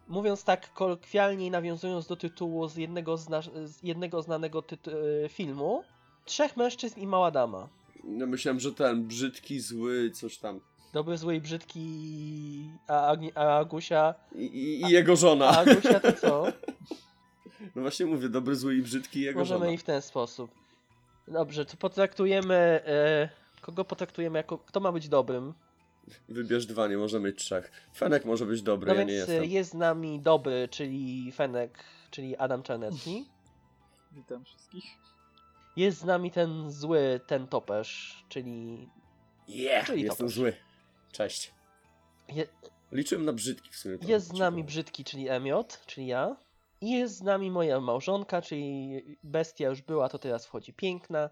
mówiąc tak kolokwialnie i nawiązując do tytułu z jednego, zna, z jednego znanego tytu- e, filmu, trzech mężczyzn i mała dama. No myślałem, że ten brzydki, zły, coś tam. Dobry, zły i brzydki, a, Agni- a Agusia... I, i, i jego A żona. Agusia to co? No właśnie mówię, dobry, zły i brzydki i jego Możemy żona. i w ten sposób. Dobrze, to potraktujemy... E, kogo potraktujemy jako... Kto ma być dobrym? Wybierz dwa, nie może mieć trzech. Fenek może być dobry, No ja więc nie jestem. jest z nami dobry, czyli Fenek, czyli Adam Czarnecki. Witam wszystkich. Jest z nami ten zły, ten topesz, czyli... Yeah, Czyli jestem toperz. zły. Cześć. Je, Liczyłem na brzydki w sumie. jest z nami brzydki, czyli Emiot, czyli ja. I jest z nami moja małżonka, czyli bestia już była, to teraz wchodzi piękna.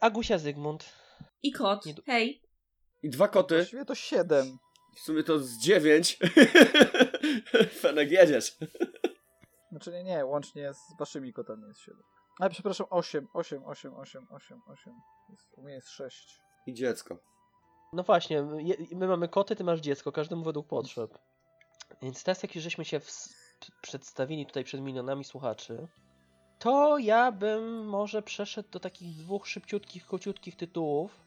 Agusia Zygmunt. I kot. Nie Hej. I dwa koty. Właściwie to siedem. W sumie to z dziewięć. Fenek, jedziesz. Znaczy nie, nie, łącznie z waszymi kotami jest siedem. Ale przepraszam, osiem, osiem, osiem, osiem, osiem, osiem. Jest, u mnie jest sześć. I dziecko. No właśnie, my mamy koty, ty masz dziecko, każdemu według potrzeb. Więc teraz jak już żeśmy się przedstawili tutaj przed milionami słuchaczy, to ja bym może przeszedł do takich dwóch szybciutkich, króciutkich tytułów,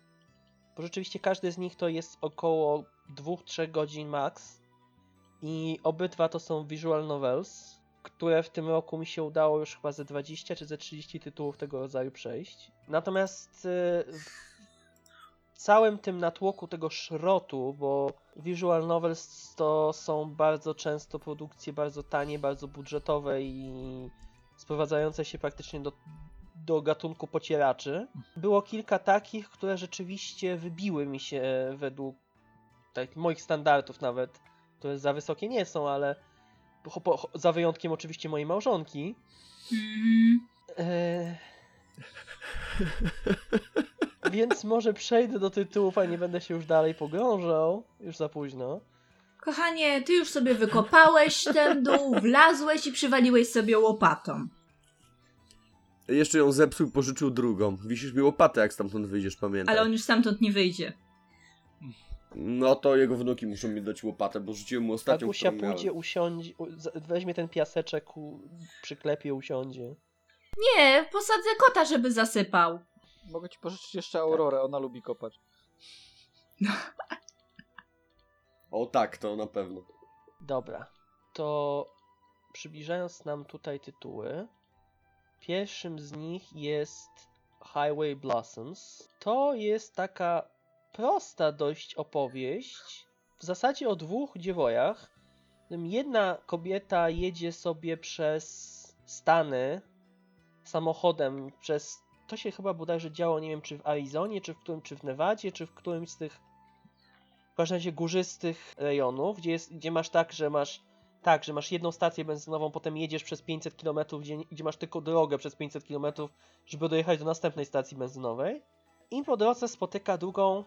bo rzeczywiście każdy z nich to jest około 2-3 godzin max i obydwa to są visual novels, które w tym roku mi się udało już chyba ze 20 czy ze 30 tytułów tego rodzaju przejść. Natomiast y, całym tym natłoku tego szrotu, bo visual novels to są bardzo często produkcje bardzo tanie, bardzo budżetowe i sprowadzające się praktycznie do, do gatunku pocieraczy. Było kilka takich, które rzeczywiście wybiły mi się według tak, moich standardów nawet, które za wysokie nie są, ale za wyjątkiem oczywiście mojej małżonki. Mhm. Eee... Więc może przejdę do tytułów, a nie będę się już dalej pogrążał. Już za późno. Kochanie, ty już sobie wykopałeś ten dół, wlazłeś i przywaliłeś sobie łopatą. Jeszcze ją zepsuł, pożyczył drugą. Wisisz mi łopatę, jak stamtąd wyjdziesz, pamiętaj. Ale on już stamtąd nie wyjdzie. No to jego wnuki muszą mi dać łopatę, bo rzuciłem mu ostatnią, Agusia którą pójdzie, miałem. usiądzie, u- z- weźmie ten piaseczek, u, przyklepie, usiądzie. Nie, posadzę kota, żeby zasypał. Mogę ci pożyczyć jeszcze Aurorę, ona lubi kopać. O tak, to na pewno. Dobra, to przybliżając nam tutaj tytuły, pierwszym z nich jest Highway Blossoms. To jest taka prosta dość opowieść, w zasadzie o dwóch dziewojach. Jedna kobieta jedzie sobie przez Stany samochodem, przez to się chyba bodajże działo, nie wiem czy w Arizonie, czy w którym, czy w Nevadzie, czy w którymś z tych w każdym razie górzystych rejonów, gdzie, jest, gdzie masz tak, że masz tak, że masz jedną stację benzynową, potem jedziesz przez 500 km, gdzie, gdzie masz tylko drogę przez 500 km, żeby dojechać do następnej stacji benzynowej. I po drodze spotyka drugą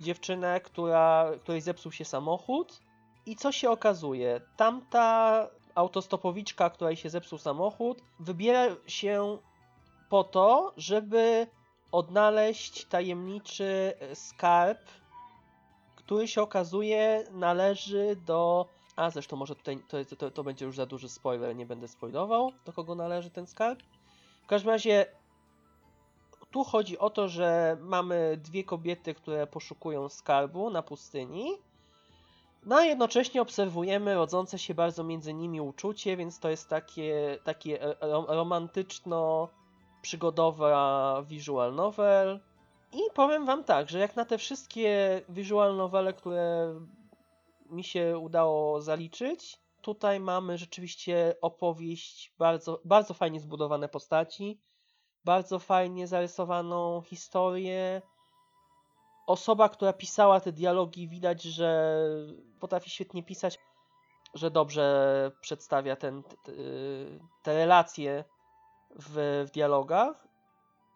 dziewczynę, która, której zepsuł się samochód. I co się okazuje? Tamta autostopowiczka, której się zepsuł samochód, wybiera się po to, żeby odnaleźć tajemniczy e, skarb, który się okazuje należy do A zresztą może tutaj to, to, to będzie już za duży spoiler, nie będę spoilował, do kogo należy ten skarb. W każdym razie tu chodzi o to, że mamy dwie kobiety, które poszukują skarbu na pustyni. No a jednocześnie obserwujemy rodzące się bardzo między nimi uczucie, więc to jest takie, takie e, romantyczno-przygodowa visual novel. I powiem wam tak, że jak na te wszystkie visual novele, które mi się udało zaliczyć, tutaj mamy rzeczywiście opowieść, bardzo, bardzo fajnie zbudowane postaci, bardzo fajnie zarysowaną historię. Osoba, która pisała te dialogi, widać, że potrafi świetnie pisać, że dobrze przedstawia ten, t- t- te relacje w, w dialogach.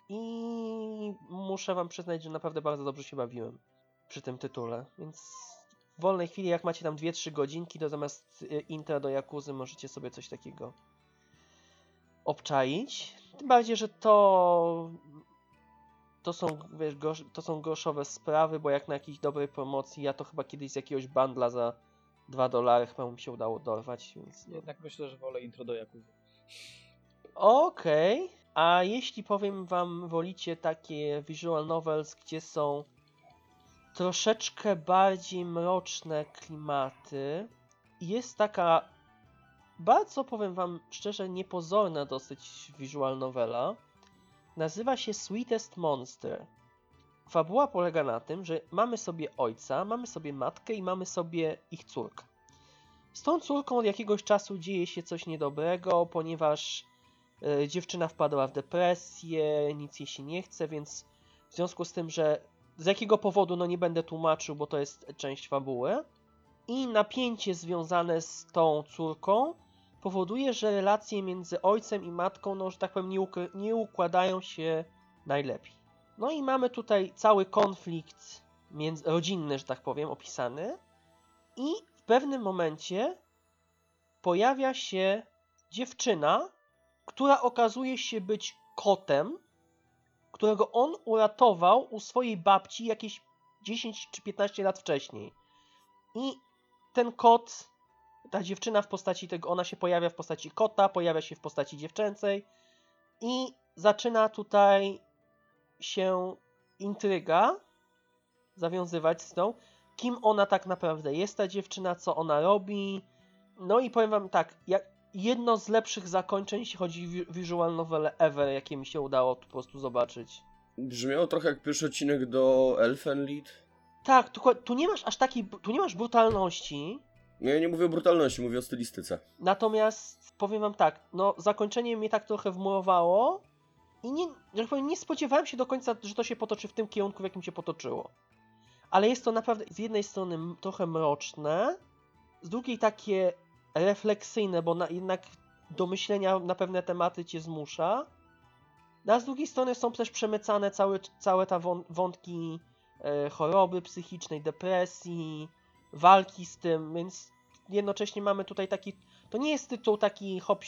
I muszę wam przyznać, że naprawdę bardzo dobrze się bawiłem przy tym tytule. Więc w wolnej chwili, jak macie tam 2-3 godzinki, to zamiast y, intro do Jakuzy możecie sobie coś takiego obczaić. Tym bardziej, że to to są, wiesz, grosz, to są groszowe sprawy, bo jak na jakiejś dobrej promocji, ja to chyba kiedyś z jakiegoś bandla za 2 dolary chyba mi się udało dorwać, więc no. Jednak myślę, że wolę intro do Jakuzy. Okej. A jeśli powiem wam, wolicie takie visual novels, gdzie są troszeczkę bardziej mroczne klimaty, jest taka bardzo, powiem wam szczerze, niepozorna dosyć visual novela. Nazywa się Sweetest Monster. Fabuła polega na tym, że mamy sobie ojca, mamy sobie matkę i mamy sobie ich córkę. Z tą córką od jakiegoś czasu dzieje się coś niedobrego, ponieważ dziewczyna wpadła w depresję, nic jej się nie chce, więc w związku z tym, że z jakiego powodu, no nie będę tłumaczył, bo to jest część fabuły, i napięcie związane z tą córką powoduje, że relacje między ojcem i matką, no że tak powiem, nie, uk- nie układają się najlepiej. No i mamy tutaj cały konflikt między, rodzinny, że tak powiem, opisany. I w pewnym momencie pojawia się dziewczyna, która okazuje się być kotem, którego on uratował u swojej babci jakieś 10 czy 15 lat wcześniej. I ten kot, ta dziewczyna w postaci tego, ona się pojawia w postaci kota, pojawia się w postaci dziewczęcej i zaczyna tutaj się intryga zawiązywać z tą, kim ona tak naprawdę jest, ta dziewczyna, co ona robi. No i powiem wam tak, jak jedno z lepszych zakończeń, jeśli chodzi o visual novel ever, jakie mi się udało tu po prostu zobaczyć. Brzmiało trochę jak pierwszy odcinek do Elfenlied. Tak, tu, tu nie masz aż takiej, tu nie masz brutalności, No ja nie mówię o brutalności, mówię o stylistyce. Natomiast powiem wam tak, no zakończenie mnie tak trochę wmurowało i nie, że tak powiem, nie spodziewałem się do końca, że to się potoczy w tym kierunku, w jakim się potoczyło. Ale jest to naprawdę z jednej strony trochę mroczne, z drugiej takie refleksyjne, bo na, jednak do myślenia na pewne tematy cię zmusza. No, a z drugiej strony są też przemycane całe, całe ta wą- wątki e, choroby psychicznej, depresji, walki z tym, więc jednocześnie mamy tutaj taki. To nie jest tytuł taki hop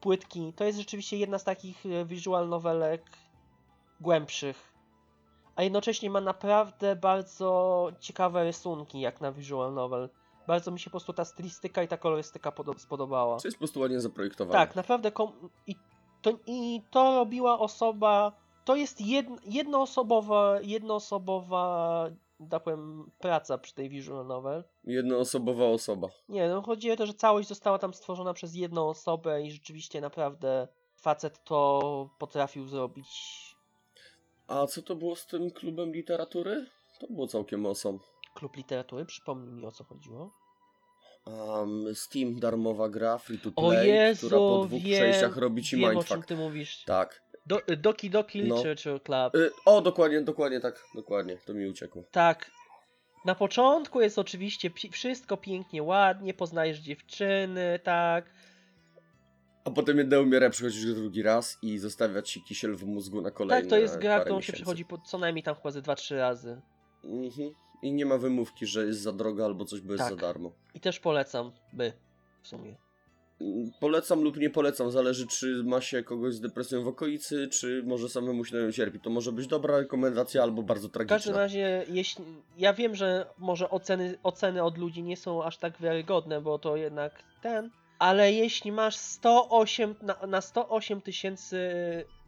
płytki. To jest rzeczywiście jedna z takich e, visual novelek głębszych. A jednocześnie ma naprawdę bardzo ciekawe rysunki, jak na visual novel. Bardzo mi się po prostu ta stylistyka i ta kolorystyka podo- spodobała. Co jest po prostu ładnie zaprojektowane. Tak, naprawdę. I, to, I to robiła osoba. To jest jed, jednoosobowa, jednoosobowa, tak powiem, praca przy tej visual novel. Jednoosobowa osoba. Nie, no chodzi o to, że całość została tam stworzona przez jedną osobę i rzeczywiście naprawdę facet to potrafił zrobić. A co to było z tym klubem literatury? To było całkiem awesome. Klub literatury, przypomnij mi o co chodziło. Um, Steam, darmowa gra, free to O play, Jezu, która po dwóch wiem, przejściach robi ci Wiem o czym mindfuck. ty mówisz. Tak. Do, Doki Doki No. Literature Club. Y, o, dokładnie, dokładnie tak, dokładnie. To mi uciekło. Tak. Na początku jest oczywiście wszystko pięknie, ładnie, poznajesz dziewczyny, tak. A potem jedne umiera, przychodzisz go drugi raz i zostawia ci kisiel w mózgu na kolejne Tak, to jest gra, którą się miesięcy. przychodzi po, co najmniej tam chyba ze 2-3 razy. Mhm. I nie ma wymówki, że jest za droga albo coś, bo jest Tak. za darmo. I też polecam, by w sumie. Mm, Polecam lub nie polecam, zależy czy ma się kogoś z depresją w okolicy, czy może samemu się na nią cierpi. To może być dobra rekomendacja albo bardzo W każdym tragiczna. razie, jeśli, ja wiem, że może oceny, oceny od ludzi nie są aż tak wiarygodne, bo to jednak ten, ale jeśli masz 108 na, na 108 tysięcy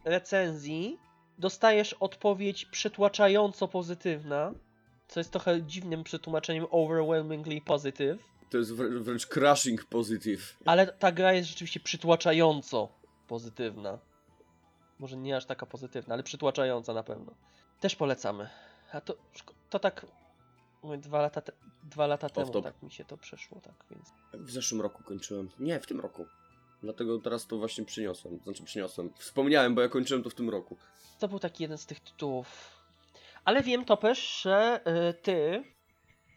recenzji, dostajesz odpowiedź przytłaczająco pozytywna, co jest trochę dziwnym przetłumaczeniem overwhelmingly positive, To jest wrę- wręcz crashing positive. ale ta gra jest rzeczywiście przytłaczająco pozytywna. Może nie aż taka pozytywna, ale przytłaczająca na pewno. Też polecamy. A to, to tak mówię, dwa lata, te, dwa lata temu tak mi się to przeszło, tak więc. W zeszłym roku kończyłem. Nie, w tym roku. Dlatego teraz to właśnie przyniosłem. Znaczy przyniosłem. Wspomniałem, bo ja kończyłem to w tym roku. To był taki jeden z tych tytułów. Ale wiem, Topesz, że y, ty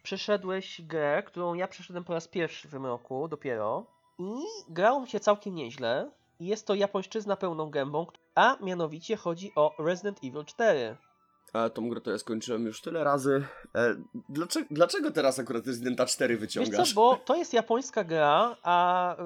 przeszedłeś grę, którą ja przeszedłem po raz pierwszy w tym roku dopiero i grało mi się całkiem nieźle. I jest to japońszczyzna pełną gębą, a mianowicie chodzi o Resident Evil 4. A tą grę to ja skończyłem już tyle razy. E, dlaczego, dlaczego teraz akurat Residenta 4 Wiesz wyciągasz? co, bo to jest japońska gra, a,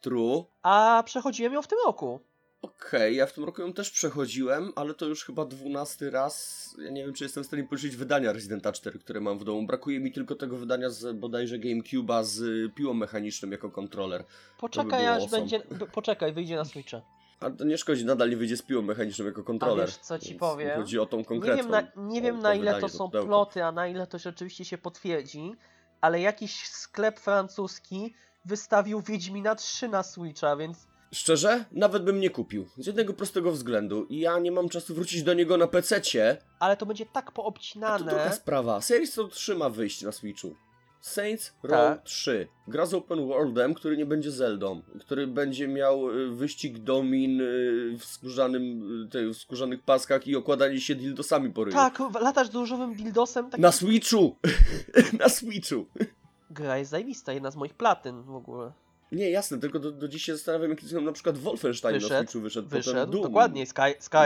True. a przechodziłem ją w tym roku. Okej, ja w tym roku ją też przechodziłem, ale to już chyba dwunasty raz. Ja nie wiem, czy jestem w stanie policzyć wydania Residenta 4, które mam w domu. Brakuje mi tylko tego wydania z bodajże GameCube'a z piłą mechaniczną jako kontroler. Poczekaj, było aż awesome. będzie. Poczekaj, wyjdzie na Switcha. A to nie szkodzi, nadal nie wyjdzie z piłą mechaniczną jako kontroler. wiesz, co ci powiem? Chodzi o tą Nie konkretną. wiem, na, nie o wiem to na ile to są pudełko. ploty, a na ile to rzeczywiście się potwierdzi, ale jakiś sklep francuski wystawił Wiedźmina 3 na Switcha, więc Szczerze, nawet bym nie kupił. Z jednego prostego względu. Ja nie mam czasu wrócić do niego na PC-cie. ale to będzie tak A to druga poobcinane. sprawa. Saints Row 3 ma wyjść na Switchu. Saints Row Tak. 3. Gra z open worldem, który nie będzie Zeldą. Który będzie miał y, wyścig domin y, w, skórzanym, y, w skórzanych paskach i okładanie się dildosami po ryju. Tak, latasz dużowym dildosem, tak Na Switchu! na Switchu! gra jest zajebista, jedna z moich platyn w ogóle. Nie, jasne, tylko do, do dziś się zastanawiam, jaki na przykład Wolfenstein na Wyszedł, Switchu wyszedł. Wyszedł, Doom. dokładnie, Sky, Sky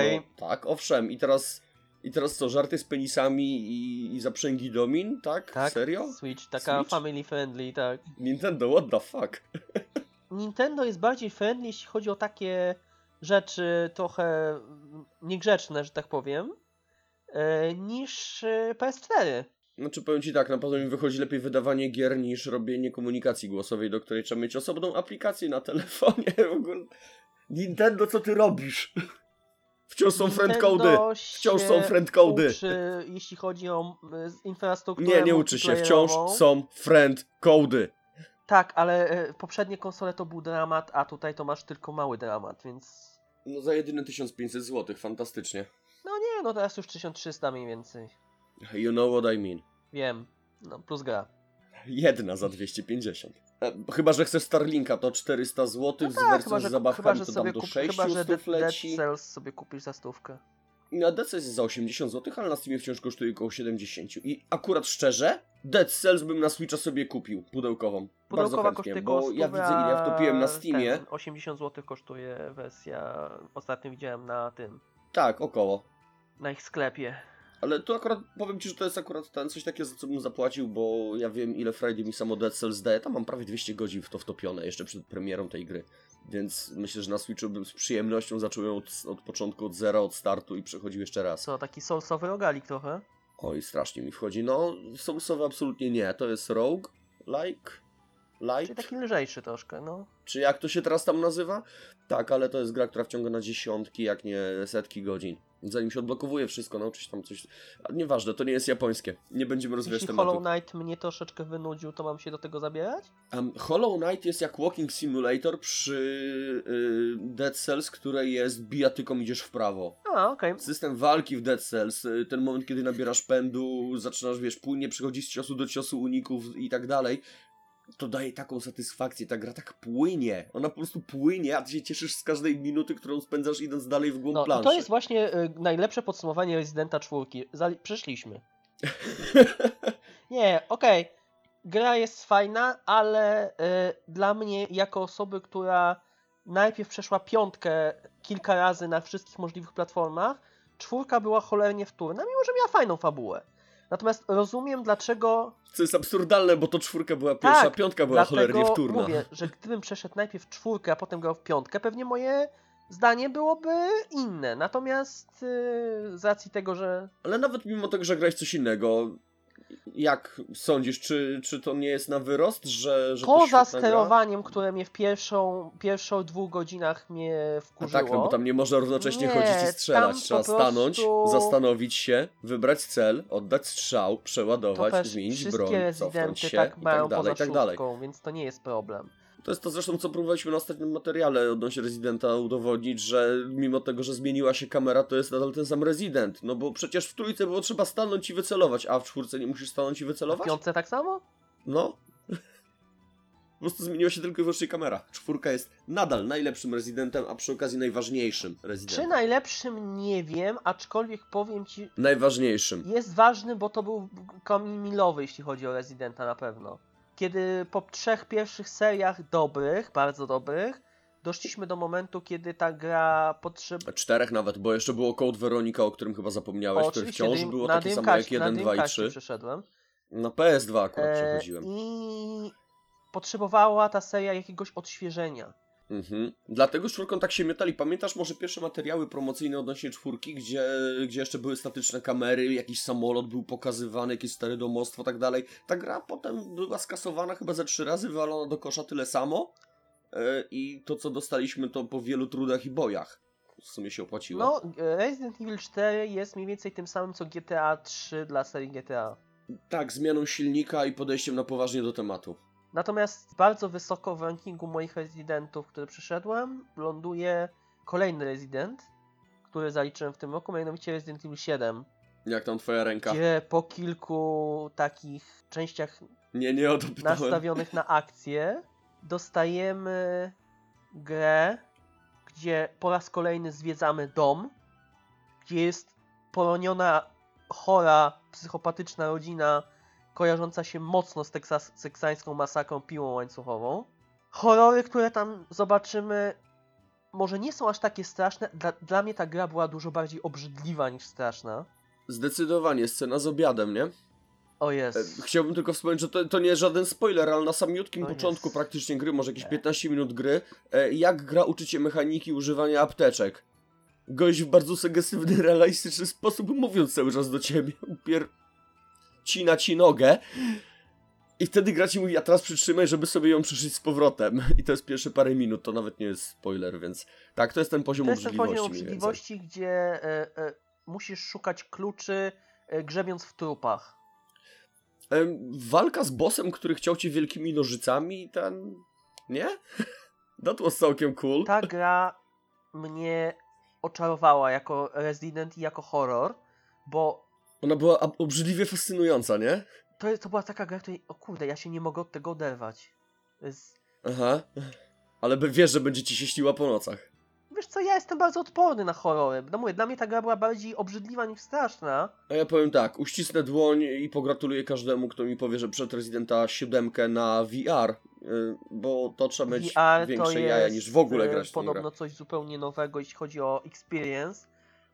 No, tak, owszem. I teraz, I teraz co, żarty z penisami i, i zaprzęgi domin? Tak? tak, Serio? Switch, taka Switch? family friendly, tak. Nintendo, what the fuck? Nintendo jest bardziej friendly, jeśli chodzi o takie rzeczy trochę niegrzeczne, że tak powiem, e, niż e, PS4. Znaczy powiem ci tak, na pewno mi wychodzi lepiej wydawanie gier niż robienie komunikacji głosowej, do której trzeba mieć osobną aplikację na telefonie. W ogóle. Nintendo, co ty robisz? Wciąż są friendcody. Wciąż są friendcody. Uczy, jeśli chodzi o z- infrastrukturę Nie, nie uczy się. Wciąż są friendcody. Tak, ale e, poprzednie konsole to był dramat, a tutaj to masz tylko mały dramat, więc... No za jedyne 1500 zł, fantastycznie. No nie, no teraz już 1300 mniej więcej. You know what I mean. Wiem. No, plus gra. Jedna za 250. E, chyba, że chcesz Starlinka, to 400 zł, z Tak, wersją chyba, z że, zabawkami chyba, że to tam do kup, 6 chyba, że Dead, Dead. Cells sobie kupisz za stówkę. Na DC jest za 80 zł, ale na Steamie wciąż kosztuje około 70. I akurat szczerze, Dead Cells bym na Switcha sobie kupił, pudełkową. Pudełkowa Bardzo chętnie, bo ja 100, widzę ile ja wtopiłem na Steamie. Ten 80 zł kosztuje wersja, ostatnio widziałem na tym, Tak, około. na ich sklepie. Ale tu akurat powiem Ci, że to jest akurat ten coś takiego, za co bym zapłacił, bo ja wiem ile Friday mi samo Dead Cells daje. Tam mam prawie 200 godzin w to wtopione, jeszcze przed premierą tej gry. Więc myślę, że na Switchu bym z przyjemnością zaczął ją od, od początku, od zera, od startu i przechodził jeszcze raz. Co, taki soulsowy rogalik trochę? Oj, strasznie mi wchodzi. No, Soulsowy absolutnie nie. To jest Rogue, like, Czyli light, taki lżejszy troszkę, no. czy jak to się teraz tam nazywa? Tak, ale to jest gra, która wciąga na dziesiątki, jak nie setki godzin. Zanim się odblokowuje wszystko, nauczyć tam coś. A nieważne, to nie jest japońskie. Nie będziemy rozwijać Jeśli tematu. Hollow Knight mnie troszeczkę wynudził, to mam się do tego zabierać? Um, Hollow Knight jest jak Walking Simulator przy y, Dead Cells, które jest bijatyką idziesz w prawo. A, okej. System walki w Dead Cells, y, ten moment, kiedy nabierasz pędu, zaczynasz, wiesz, płynnie przechodzić z ciosu do ciosu, uników i tak dalej, to daje taką satysfakcję, ta gra tak płynie, ona po prostu płynie, a ty się cieszysz z każdej minuty, którą spędzasz idąc dalej w głąb No planszy. to jest właśnie y, najlepsze podsumowanie Residenta 4. Zali- przeszliśmy. Nie, okej. Gra jest fajna, ale y, dla mnie, jako osoby, która najpierw przeszła piątkę kilka razy na wszystkich możliwych platformach, czwórka była cholernie wtórna, mimo że miała fajną fabułę. Natomiast rozumiem, dlaczego Co jest absurdalne, bo to czwórka była pierwsza, Tak, piątka była cholernie wtórna. mówię, że gdybym przeszedł najpierw czwórkę, a potem grał w piątkę, pewnie moje zdanie byłoby inne. Natomiast yy, z racji tego, że Ale nawet mimo tego, że grałeś coś innego, jak sądzisz, czy, czy to nie jest na wyrost, że, że poza świetna gra? sterowaniem, które mnie w pierwszą, pierwszą dwóch godzinach mnie A wkurzyło. tak, no bo tam nie można równocześnie Nie, chodzić i strzelać. Trzeba prostu- stanąć, zastanowić się, wybrać cel, oddać strzał, przeładować, zmienić broń, cofnąć się tak i tak dalej, i tak dalej. więc to nie jest problem. To jest to zresztą, co próbowaliśmy na ostatnim materiale odnośnie Residenta udowodnić, że mimo tego, że zmieniła się kamera, to jest nadal ten sam Resident. No bo przecież w trójce było trzeba stanąć i wycelować, a w czwórce nie musisz stanąć i W wycelować? piątce tak samo? No. Po prostu zmieniła się tylko i wyłącznie kamera. Czwórka jest nadal najlepszym Residentem, a przy okazji najważniejszym Czy Residentem. najlepszym nie wiem, aczkolwiek powiem ci, Najważniejszym. jest ważny, bo to był kamień milowy, jeśli chodzi o Residenta na pewno. Kiedy po trzech pierwszych seriach dobrych, bardzo dobrych, doszliśmy do momentu, kiedy ta gra potrzebuje... Czterech nawet, bo jeszcze było Code Veronica, o którym chyba zapomniałeś, które wciąż było takie samo jak 1, 2 i 3. przeszedłem. Na PS2 akurat E, przechodziłem. I potrzebowała ta seria jakiegoś odświeżenia. Mhm. Dlatego z czwórką tak się miotali. Pamiętasz może pierwsze materiały promocyjne odnośnie czwórki, gdzie, gdzie jeszcze były statyczne kamery, jakiś samolot był pokazywany, jakieś stare domostwo, tak dalej. Ta gra potem była skasowana chyba ze trzy razy, wywalona do kosza tyle samo. E, I to, co dostaliśmy, to po wielu trudach i bojach. W sumie się opłaciło. No, Resident Evil 4 jest mniej więcej tym samym co GTA 3 dla serii GTA. Tak, zmianą silnika i podejściem na poważnie do tematu. Natomiast bardzo wysoko w rankingu moich rezydentów, które przeszedłem, ląduje kolejny rezydent, który zaliczyłem w tym roku, mianowicie Resident Evil 7, Jak tam twoja ręka? gdzie po kilku takich częściach Nie, nie nastawionych na akcję dostajemy grę, gdzie po raz kolejny zwiedzamy dom, gdzie jest poroniona, chora, psychopatyczna rodzina, kojarząca się mocno z teksas- teksańską masakrą piłą łańcuchową. Horrory, które tam zobaczymy, może nie są aż takie straszne. Dla, dla mnie ta gra była dużo bardziej obrzydliwa niż straszna. Zdecydowanie, scena z obiadem, nie? O E, jest. Chciałbym tylko wspomnieć, że to, to nie jest żaden spoiler, ale na samiutkim To początku jest- praktycznie gry, może jakieś Nie. 15 minut gry, e, jak gra uczy cię mechaniki używania apteczek. Gość w bardzo sugestywny, realistyczny sposób mówiąc cały czas do ciebie, upier... cina ci nogę i wtedy gra ci mówi, a teraz przytrzymaj, żeby sobie ją przyszyć z powrotem. I to jest pierwsze parę minut, to nawet nie jest spoiler, więc tak, to jest ten poziom To jest ten obrzydliwości. poziom obrzydliwości, gdzie e, e, musisz szukać kluczy, e, grzebiąc w trupach. Walka z bossem, który chciał cię wielkimi nożycami, ten... Nie? That was całkiem cool. Ta gra mnie oczarowała jako Resident i jako horror, bo Ona była obrzydliwie fascynująca, nie? to, to była taka gra, której, o kurde, ja się nie mogę od tego oderwać. Jest, Aha. Ale wiesz, że będzie ci się śniła po nocach. wiesz co, ja jestem bardzo odporny na horrory. No mówię, dla mnie ta gra była bardziej obrzydliwa niż straszna. A ja powiem tak, uścisnę dłoń i pogratuluję każdemu, kto mi powie, że przed Residenta 7 na VR, y, bo to trzeba mieć VR większe jaja niż w ogóle e, grać w podobno coś zupełnie nowego, jeśli chodzi o experience,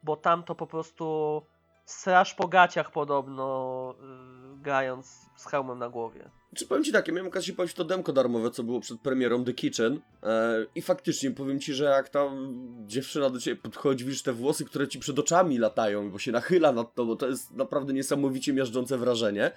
bo tam to po prostu straż po gaciach podobno y, grając z hełmem na głowie. Czy powiem ci tak, ja miałem okazję powiedzieć to demko darmowe, co było przed premierą The Kitchen e, i faktycznie powiem ci, że jak tam dziewczyna do ciebie podchodzi, widzisz te włosy, które ci przed oczami latają, bo się nachyla nad tobą, to jest naprawdę niesamowicie miażdżące wrażenie.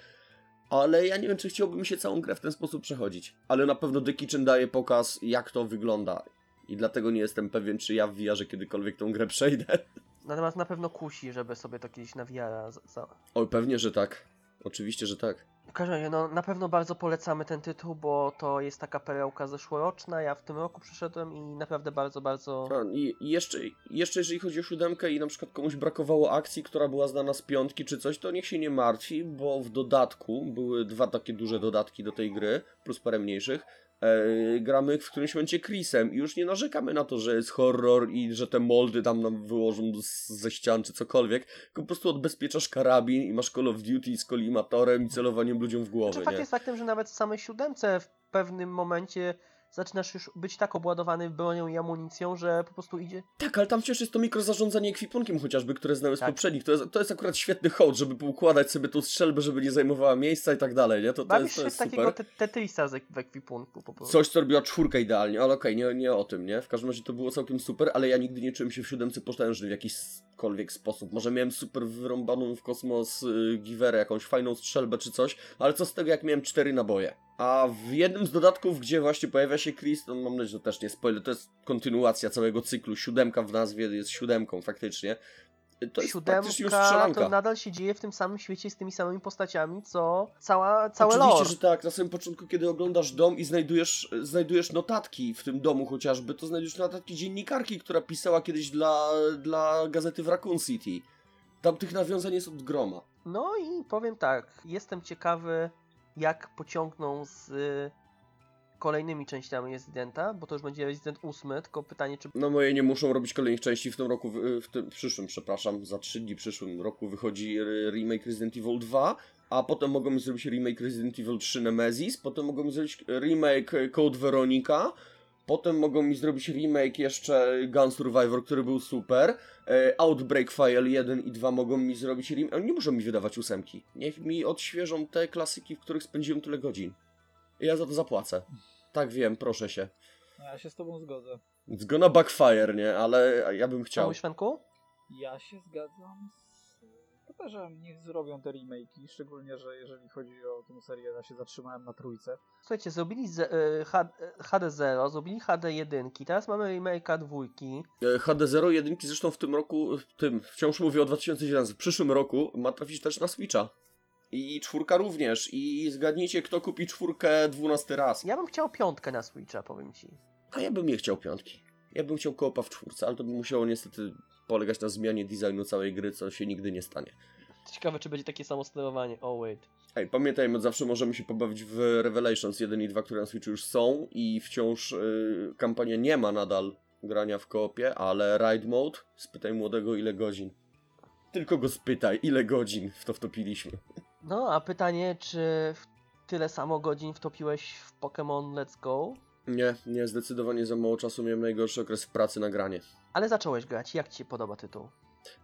Ale ja nie wiem, czy chciałbym się całą grę w ten sposób przechodzić. Ale na pewno The Kitchen daje pokaz, jak to wygląda. I dlatego nie jestem pewien, czy ja w VR-ze kiedykolwiek tą grę przejdę. Natomiast na pewno kusi, żeby sobie to kiedyś na VR za. Oj, pewnie, że tak. Oczywiście, że tak. W każdym razie, no na pewno bardzo polecamy ten tytuł, bo to jest taka perełka zeszłoroczna, ja w tym roku przyszedłem i naprawdę bardzo, bardzo... A, i jeszcze, jeszcze jeżeli chodzi o siódemkę i na przykład komuś brakowało akcji, która była znana z piątki czy coś, to niech się nie martwi, bo w dodatku były dwa takie duże dodatki do tej gry, plus parę mniejszych. E, gramy w którymś momencie Chrisem i już nie narzekamy na to, że jest horror i że te moldy tam nam wyłożą z, ze ścian czy cokolwiek, tylko po prostu odbezpieczasz karabin i masz Call of Duty z kolimatorem i celowaniem ludziom w głowę, Znaczy, fakt nie? jest faktem, że nawet w samej siódemce w pewnym momencie zaczynasz już być tak obładowany bronią i amunicją, że po prostu idzie. Tak, ale tam wciąż jest to mikrozarządzanie ekwipunkiem chociażby, które znamy z Tak. poprzednich. To jest, to jest akurat świetny hołd, żeby poukładać sobie tą strzelbę, żeby nie zajmowała miejsca i tak dalej, nie? To, to jest, to jest takiego super. te Tetrisa z w ekwipunku po prostu. Coś, co robiła czwórka idealnie, ale okej, nie, nie o tym, nie? W każdym razie to było całkiem super, ale ja nigdy nie czułem się w siódemce potężny w jakikolwiek sposób. Może miałem super wyrąbaną w kosmos y, giwerę, jakąś fajną strzelbę czy coś, ale co z tego, jak miałem cztery naboje? A w jednym z dodatków, gdzie właśnie pojawia się Chris, to mam nadzieję, że też nie spoiler, to jest kontynuacja całego cyklu. Siódemka w nazwie jest siódemką faktycznie. To jest praktycznie już Siódemka strzelanka. to nadal się dzieje w tym samym świecie z tymi samymi postaciami, co cała, całe Oczywiście, lore. że tak. Na samym początku, kiedy oglądasz dom i znajdujesz, znajdujesz notatki w tym domu chociażby, to znajdziesz notatki dziennikarki, która pisała kiedyś dla, dla gazety w Raccoon City. Tam tych nawiązań jest od groma. No i powiem tak, jestem ciekawy, jak pociągną z y, kolejnymi częściami Residenta, bo to już będzie Resident 8, tylko pytanie, czy No moje nie muszą robić kolejnych części w tym roku, w, tym przyszłym, przepraszam, za trzy dni w przyszłym roku wychodzi re- remake Resident Evil 2, a potem mogą mi zrobić remake Resident Evil 3 Nemesis, potem mogą mi zrobić remake Code Veronica, potem mogą mi zrobić remake jeszcze Gun Survivor, który był super, e, Outbreak File 1 i 2 mogą mi zrobić remake, oni nie muszą mi wydawać ósemki, niech mi odświeżą te klasyki, w których spędziłem tyle godzin. I ja za to zapłacę. Tak wiem, proszę się. No, ja się z tobą zgodzę. It's gonna backfire, nie? Ale ja bym chciał. Cały Świanku? Ja się zgadzam z Peperzem. Niech zrobią te remake'i, szczególnie, że jeżeli chodzi o tę serię, ja się zatrzymałem na trójce. Słuchajcie, zrobili H, HD0, zrobili HD1, teraz mamy remake'a dwójki. E, HD0 jedynki zresztą w tym roku, w tym, wciąż mówię o 2017, w przyszłym roku ma trafić też na Switcha. I czwórka również. I zgadnijcie, kto kupi czwórkę dwunasty raz. Ja bym chciał piątkę na Switcha, powiem ci. A ja bym nie chciał piątki. Ja bym chciał koopa w czwórce, ale to by musiało niestety polegać na zmianie designu całej gry, co się nigdy nie stanie. Ciekawe, czy będzie takie samo sterowanie. Oh wait. Ej, pamiętajmy, zawsze możemy się pobawić w Revelations 1 i 2, które na Switchu już są i wciąż y, kampania nie ma nadal grania w koopie, ale Ride Mode, spytaj młodego ile godzin. Tylko go spytaj, ile godzin w to wtopiliśmy. No, a pytanie, czy tyle samo godzin wtopiłeś w Pokémon Let's Go? Nie, nie, zdecydowanie za mało czasu miałem najgorszy okres w pracy na granie. Ale zacząłeś grać. Jak ci się podoba tytuł?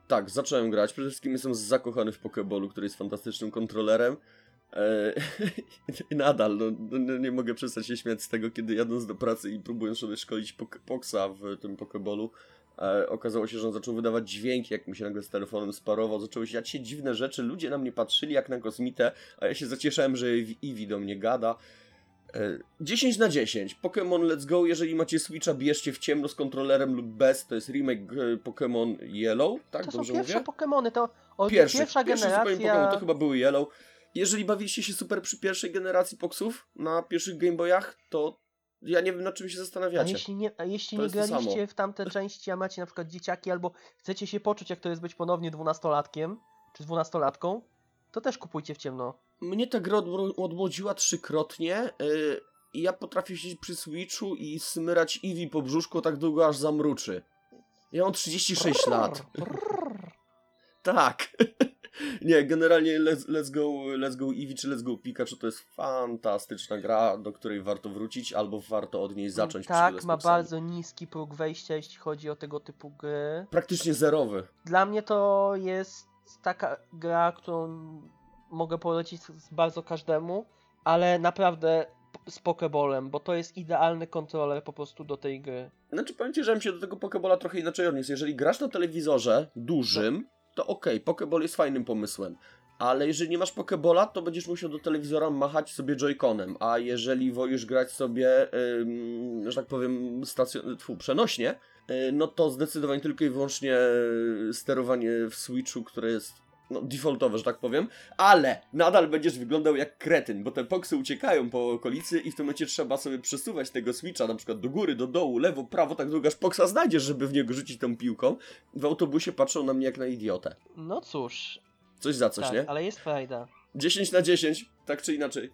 Tak, zacząłem grać. Przede wszystkim jestem zakochany w Pokeballu, który jest fantastycznym kontrolerem. I nadal, no, no, nie mogę przestać się śmiać z tego, kiedy jadąc do pracy i próbując sobie szkolić pok- Poksa w tym Pokeballu, e, okazało się, że on zaczął wydawać dźwięki, jak mi się nagle z telefonem sparował. Zaczęły się dziać się dziwne rzeczy, ludzie na mnie patrzyli jak na kosmitę, a ja się zacieszałem, że Eevee do mnie gada. E, 10 na 10. Pokémon Let's Go, jeżeli macie Switcha, bierzcie w ciemno z kontrolerem lub bez. To jest remake e, Pokémon Yellow, tak? to są Dobrze pierwsze mówię? Pokémony, to o, Pierwszy, pierwsza pierwszy generacja... Pokémon to chyba były Yellow. Jeżeli bawiliście się super przy pierwszej generacji Poksów na pierwszych Game Boyach, to ja nie wiem nad czym się A zastanawiacie. jeśli nie, a jeśli To nie graliście w tamte części, a macie na przykład dzieciaki, albo chcecie się poczuć, jak to jest być ponownie dwunastolatkiem, czy dwunastolatką, to też kupujcie w ciemno. Mnie ta gra odmłodziła trzykrotnie i ja potrafię siedzieć przy Switchu i smyrać Eevee po brzuszku tak długo aż zamruczy. Ja mam 36 lat. Brrr. Tak. Nie, generalnie let's, let's, go, let's Go Eevee czy Let's Go Pikachu to jest fantastyczna gra, do której warto wrócić albo warto od niej zacząć Tak, ma bardzo niski próg wejścia, jeśli chodzi o tego typu gry. Praktycznie zerowy. Dla mnie to jest taka gra, którą mogę polecić z bardzo każdemu, ale naprawdę z Pokeballem, bo to jest idealny kontroler po prostu do tej gry. Znaczy powiem że bym się do tego Pokebola trochę inaczej odniósł. Jeżeli grasz na telewizorze dużym, to okej, Pokeball jest fajnym pomysłem. Ale jeżeli nie masz Pokebola, to będziesz musiał do telewizora machać sobie Joy-Conem. A jeżeli wolisz grać sobie, ym, że tak powiem, stacjon- tfu, przenośnie, y, no to zdecydowanie tylko i wyłącznie y, sterowanie w Switchu, które jest no, defaultowe, że tak powiem, ale nadal będziesz wyglądał jak kretyn, bo te poksy uciekają po okolicy i w tym momencie trzeba sobie przesuwać tego switcha na przykład do góry, do dołu, lewo, prawo, tak długo aż poksa znajdziesz, żeby w niego rzucić tą piłką. W autobusie patrzą na mnie jak na idiotę. No cóż, Coś za coś, tak, nie? ale jest frajda. 10 na 10, tak czy inaczej.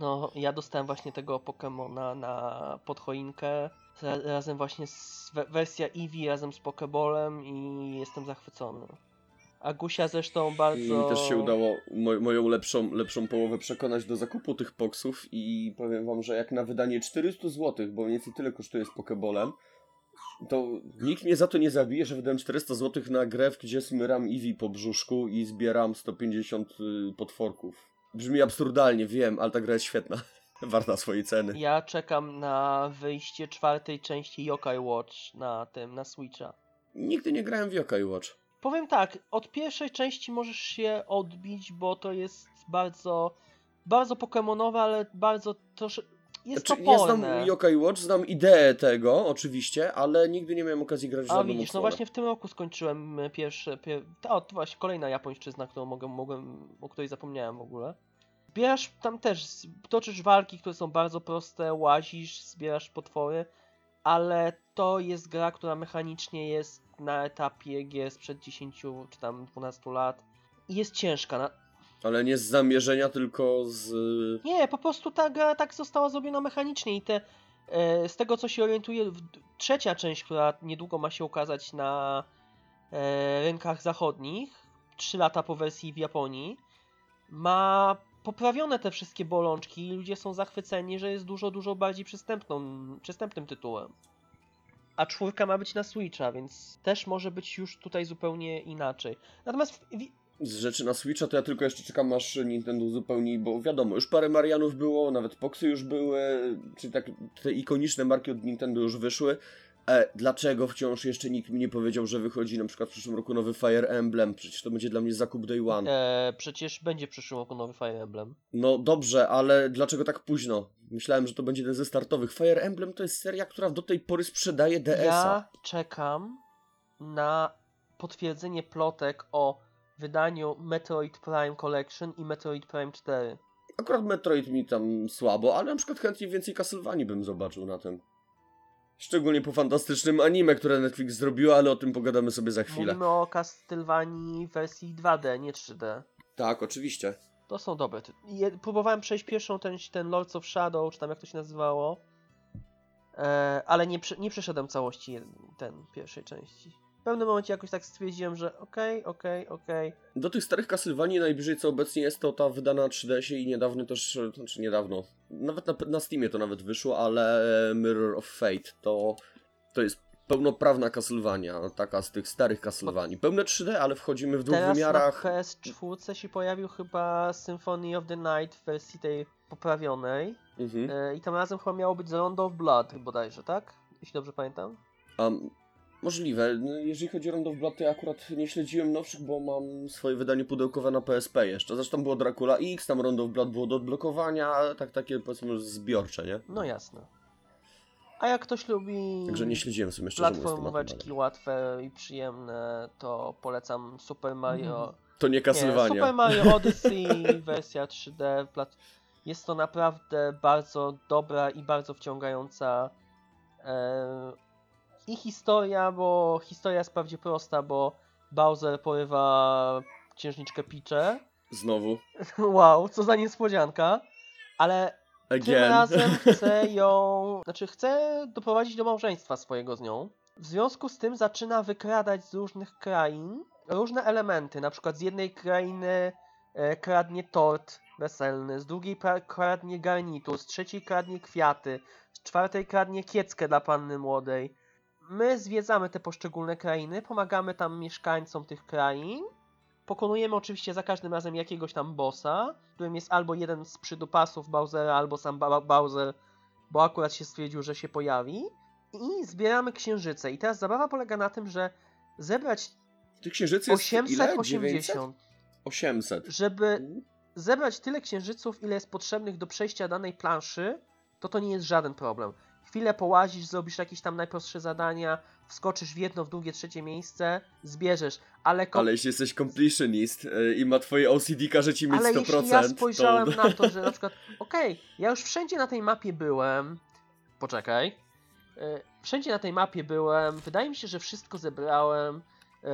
No, ja dostałem właśnie tego Pokemona na podchoinkę. Ra- razem właśnie z we- wersja Eevee razem z Pokeballem i jestem zachwycony. Agusia zresztą bardzo... Mi też się udało mo- moją lepszą, lepszą połowę przekonać do zakupu tych poksów i powiem wam, że jak na wydanie 400 zł, bo mniej więcej tyle kosztuje z Pokebolem, to nikt mnie za to nie zabije, że wydałem 400 zł na grę, gdzie smyram Eevee po brzuszku i zbieram 150 y, potworków. Brzmi absurdalnie, wiem, ale ta gra jest świetna. Warta swojej ceny. Ja czekam na wyjście czwartej części Yokai Watch na tym, na Switcha. Nigdy nie grałem w Yokai Watch. Powiem tak, od pierwszej części możesz się odbić, bo to jest bardzo, bardzo pokemonowe, ale bardzo trosze... Jest Znaczy, ja znam toporne. Yokai Watch, znam ideę tego, oczywiście, ale nigdy nie miałem okazji grać w A widzisz, no właśnie w tym roku skończyłem e, pierwsze, pier... o, to właśnie kolejna japońszczyzna, którą mogę, mogłem, o której zapomniałem w ogóle. Zbierasz tam też, toczysz walki, które są bardzo proste, łazisz, zbierasz potwory, ale to jest gra, która mechanicznie jest na etapie gier sprzed 10 czy tam 12 lat i jest ciężka. Na... Ale nie z zamierzenia, tylko z... Nie, po prostu ta gra tak została zrobiona mechanicznie i te, e, z tego co się orientuję, trzecia część, która niedługo ma się ukazać na e, rynkach zachodnich, 3 lata po wersji w Japonii, ma poprawione te wszystkie bolączki i ludzie są zachwyceni, że jest dużo, dużo bardziej przystępną, przystępnym tytułem. A czwórka ma być na Switcha, więc też może być już tutaj zupełnie inaczej. Natomiast z rzeczy na Switcha, to ja tylko jeszcze czekam aż Nintendo uzupełni, bo wiadomo, już parę Marianów było, nawet Poxy już były, czyli tak te ikoniczne marki od Nintendo już wyszły. E, dlaczego wciąż jeszcze nikt mi nie powiedział, że wychodzi na przykład w przyszłym roku nowy Fire Emblem? Przecież to będzie dla mnie zakup Day One. e, przecież będzie w przyszłym roku nowy Fire Emblem. No dobrze, ale dlaczego tak późno? Myślałem, że to będzie jeden ze startowych. Fire Emblem to jest seria, która do tej pory sprzedaje DS-a. Ja czekam na potwierdzenie plotek o wydaniu Metroid Prime Collection i Metroid Prime 4. Akurat Metroid mi tam słabo, ale na przykład chętnie więcej Castlevanii bym zobaczył na tym. Szczególnie po fantastycznym anime, które Netflix zrobiło, ale o tym pogadamy sobie za chwilę. Mówimy o Castlevanii wersji 2D, nie 3D. Tak, oczywiście. To są dobre. Je, próbowałem przejść pierwszą, ten, ten Lords of Shadow, czy tam jak to się nazywało. E, ale nie, nie przeszedłem całości ten pierwszej części. W pewnym momencie jakoś tak stwierdziłem, że okej, okej, okej. Do tych starych Castlevanii najbliżej co obecnie jest to ta wydana na 3DS i niedawno też, e, znaczy niedawno, nawet na, na Steamie to nawet wyszło, ale Mirror of Fate to, to jest pełnoprawna Castlevania, taka z tych starych Castlevanii. Pełne 3D, ale wchodzimy w dwóch Teraz wymiarach. na PS4 się pojawił chyba Symphony of the Night w wersji tej poprawionej. Mhm. E, I tym razem chyba miało być Round of Blood bodajże, tak? Jeśli dobrze pamiętam. Um, możliwe. No, Jeżeli chodzi o Round of Blood, to ja akurat nie śledziłem nowszych, bo mam swoje wydanie pudełkowe na PSP jeszcze. Zresztą było Dracula X, tam Round of Blood było do odblokowania, ale tak takie powiedzmy zbiorcze, nie? No jasne. A jak ktoś lubi Także nie śledziłem sobie tematu. platformóweczki łatwe i przyjemne, to polecam Super Mario. To nie Nie, Castlevania. Super Mario Odyssey wersja 3D. Plat... Jest to naprawdę bardzo dobra i bardzo wciągająca e... i historia, bo historia jest wprawdzie prosta, bo Bowser porywa księżniczkę Peach'ę. Znowu. Wow, co za niespodzianka. Ale tym Again. razem chcę ją, znaczy chcę doprowadzić do małżeństwa swojego z nią. W związku z tym zaczyna wykradać z różnych krain różne elementy. Na przykład z jednej krainy e, kradnie tort weselny, z drugiej kradnie garnitur, z trzeciej kradnie kwiaty, z czwartej kradnie kieckę dla panny młodej. My zwiedzamy te poszczególne krainy, pomagamy tam mieszkańcom tych krain. Pokonujemy oczywiście za każdym razem jakiegoś tam bossa, którym jest albo jeden z przydupasów Bowsera, albo sam ba- Bowser, bo akurat się stwierdził, że się pojawi. I zbieramy księżyce. I teraz zabawa polega na tym, że zebrać Tych księżycy jest ile? 900? 880, 800. żeby zebrać tyle księżyców, ile jest potrzebnych do przejścia danej planszy, to to nie jest żaden problem. Chwilę połazisz, zrobisz jakieś tam najprostsze zadania, wskoczysz w jedno, w drugie, trzecie miejsce, zbierzesz, ale, Ale jeśli jesteś completionist y, i ma twoje OCD każe ci mieć ale 100%, jeśli ja spojrzałem to... na to, że na przykład, okej, ja już wszędzie na tej mapie byłem, poczekaj, y, wszędzie na tej mapie byłem, wydaje mi się, że wszystko zebrałem, y,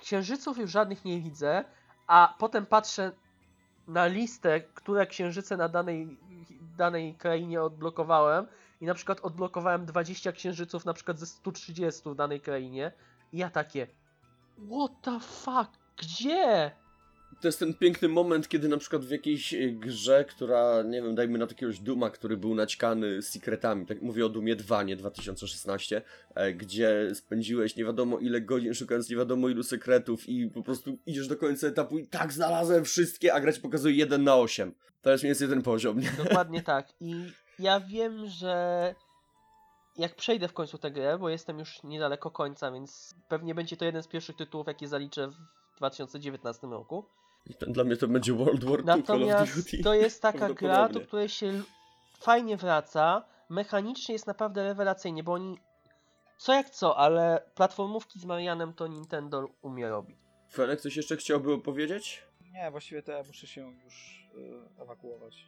księżyców już żadnych nie widzę, a potem patrzę na listę, które księżyce na danej, danej krainie odblokowałem i na przykład odblokowałem 20 księżyców na przykład ze 130 w danej krainie i ja takie what the fuck, Gdzie? To jest ten piękny moment, kiedy na przykład w jakiejś e, grze, która, nie wiem, dajmy na jakiegoś Duma, który był naćkany secretami, tak mówię o Dumie 2, nie 2016, e, gdzie spędziłeś nie wiadomo ile godzin szukając nie wiadomo ilu sekretów i po prostu idziesz do końca etapu i tak znalazłem wszystkie, a gra ci pokazuje 1 na 8. To jest mniej więcej ten poziom, nie? Dokładnie tak. I ja wiem, że jak przejdę w końcu tę grę, bo jestem już niedaleko końca, więc pewnie będzie to jeden z pierwszych tytułów, jakie zaliczę w 2019 roku. I ten, dla mnie to będzie World War II Call of Natomiast Duty. to jest taka gra, do której się fajnie wraca. Mechanicznie jest naprawdę rewelacyjnie, bo oni co jak co, ale platformówki z Marianem to Nintendo umie robić. Fenek, coś jeszcze chciałby opowiedzieć? Nie, właściwie to ja muszę się już y, ewakuować.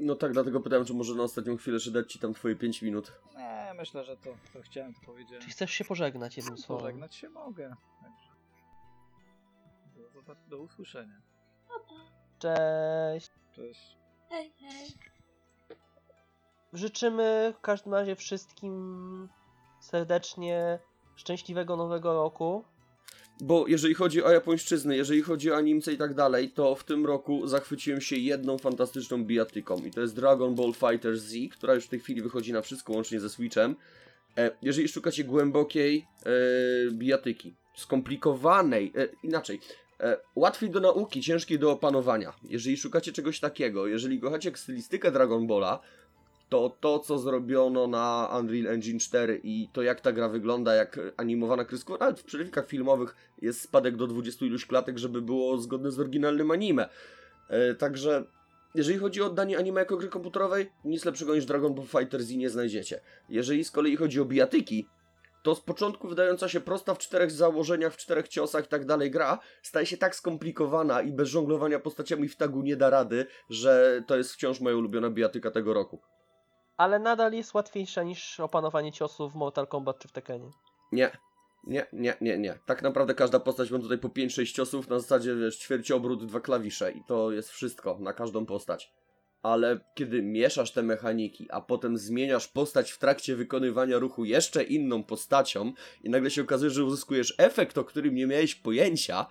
No tak, dlatego pytałem, czy może na ostatnią chwilę jeszcze dać ci tam twoje 5 minut. Nie, myślę, że to, to chciałem, to powiedziałem. Czy chcesz się pożegnać jednym słowem? Pożegnać się mogę. Także. Do, do, do usłyszenia. Cześć. Cześć. Hej, hej. Życzymy w każdym razie wszystkim serdecznie szczęśliwego nowego roku. Bo jeżeli chodzi o japońszczyznę, jeżeli chodzi o animce i tak dalej, to w tym roku zachwyciłem się jedną fantastyczną bijatyką i to jest Dragon Ball Fighter Z, która już w tej chwili wychodzi na wszystko łącznie ze Switchem. E, jeżeli szukacie głębokiej e, bijatyki, skomplikowanej, e, inaczej, e, łatwiej do nauki, ciężkiej do opanowania, jeżeli szukacie czegoś takiego, jeżeli kochacie stylistykę Dragon Balla, to to, co zrobiono na Unreal Engine 4 i to, jak ta gra wygląda, jak animowana kreskówka, nawet w przerywkach filmowych jest spadek do 20 iluś klatek, żeby było zgodne z oryginalnym anime. E, także, jeżeli chodzi o oddanie anime jako gry komputerowej, nic lepszego niż Dragon Ball Fighter Z nie znajdziecie. Jeżeli z kolei chodzi o bijatyki, to z początku wydająca się prosta w czterech założeniach, w czterech ciosach i tak dalej gra, staje się tak skomplikowana i bez żonglowania postaciami w tagu nie da rady, że to jest wciąż moja ulubiona bijatyka tego roku. Ale nadal jest łatwiejsza niż opanowanie ciosów w Mortal Kombat czy w Tekkenie. Nie. Nie, nie, nie, nie. Tak naprawdę każda postać ma tutaj po 5-6 ciosów na zasadzie, wiesz, ćwierć obrót, dwa klawisze i to jest wszystko na każdą postać. Ale kiedy mieszasz te mechaniki, a potem zmieniasz postać w trakcie wykonywania ruchu jeszcze inną postacią i nagle się okazuje, że uzyskujesz efekt, o którym nie miałeś pojęcia,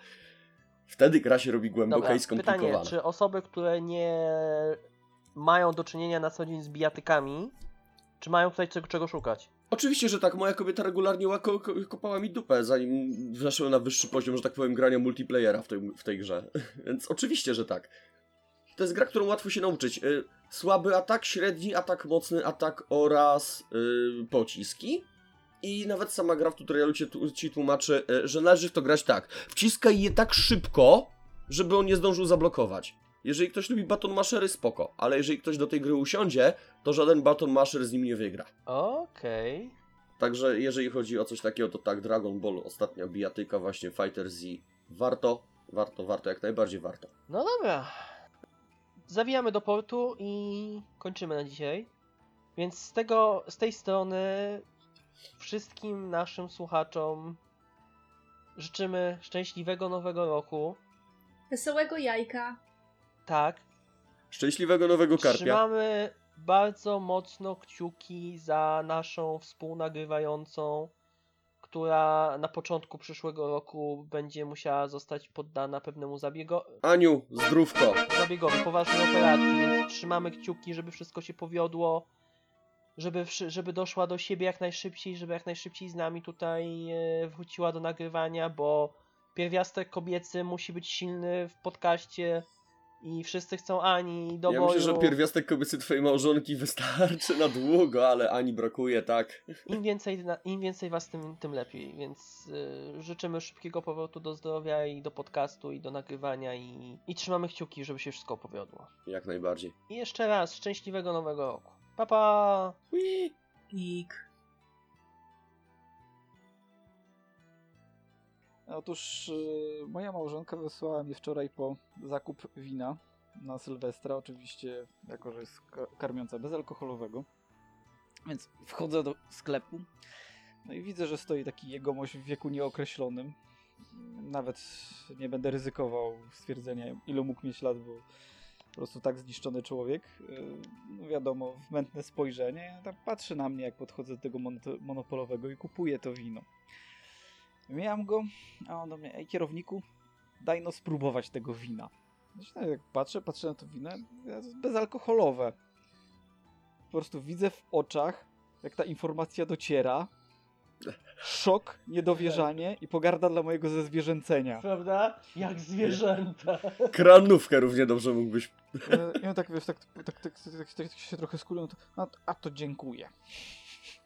wtedy gra się robi głęboka Dobra, i skomplikowana. pytanie, czy osoby, które nie mają do czynienia na co dzień z bijatykami, czy mają tutaj czego, czego szukać? Oczywiście, że tak. Moja kobieta regularnie łako, ko- kopała mi dupę, zanim weszłem na wyższy poziom, że tak powiem, grania multiplayera w tej, w tej grze. Więc oczywiście, że tak. To jest gra, którą łatwo się nauczyć. Y, słaby atak, średni atak, mocny atak oraz y, pociski. I nawet sama gra w tutorialu ci, tu- ci tłumaczy, y, że należy w to grać tak. Wciskaj je tak szybko, żeby on nie zdążył zablokować. Jeżeli ktoś lubi baton maszery, spoko. Ale jeżeli ktoś do tej gry usiądzie, to żaden baton maszer z nim nie wygra. Okej. Także jeżeli chodzi o coś takiego, to tak, Dragon Ball, ostatnia bijatyka, właśnie Fighter Z, warto, warto, warto, jak najbardziej warto. No dobra. Zawijamy do portu i kończymy na dzisiaj. Więc z tego, z tej strony wszystkim naszym słuchaczom życzymy szczęśliwego nowego roku. Wesołego jajka. Tak, Szczęśliwego nowego karpia. Trzymamy bardzo mocno kciuki za naszą współnagrywającą, która na początku przyszłego roku będzie musiała zostać poddana pewnemu zabiego, Aniu, zdrówko. zabiegowi, poważnej operacji, więc trzymamy kciuki, żeby wszystko się powiodło, żeby, żeby doszła do siebie jak najszybciej, żeby jak najszybciej z nami tutaj e, wróciła do nagrywania, bo pierwiastek kobiecy musi być silny w podcaście i wszyscy chcą Ani do Ja boju. myślę, że pierwiastek kobiecy twojej małżonki wystarczy na długo, ale Ani brakuje, tak. Im więcej, im więcej was, tym, tym lepiej, więc y, życzymy szybkiego powrotu do zdrowia i do podcastu i do nagrywania i, i trzymamy kciuki, żeby się wszystko powiodło. Jak najbardziej. I jeszcze raz, szczęśliwego nowego roku. Pa pa! Pik. Otóż y, moja małżonka wysłała mnie wczoraj po zakup wina na Sylwestra, oczywiście jako, że jest ka- karmiąca bezalkoholowego. Więc wchodzę do sklepu, no i widzę, że stoi taki jegomość w wieku nieokreślonym. Nawet nie będę ryzykował stwierdzenia, ilu mógł mieć lat, bo po prostu tak zniszczony człowiek. Y, No wiadomo, mętne spojrzenie. Tak patrzy na mnie, jak podchodzę do tego mono- monopolowego i kupuję to wino. Miałem go, a on do mnie, ej kierowniku, daj no spróbować tego wina. Znaczy, tak jak patrzę, patrzę na to wino, to jest bezalkoholowe. Po prostu widzę w oczach, jak ta informacja dociera. Szok, niedowierzanie i pogarda dla mojego zezwierzęcenia. Prawda? Jak zwierzęta. Kranówkę równie dobrze mógłbyś. E, I on tak, wiesz, tak, tak, tak, tak, tak, tak się trochę skulił, no to, a, a to dziękuję.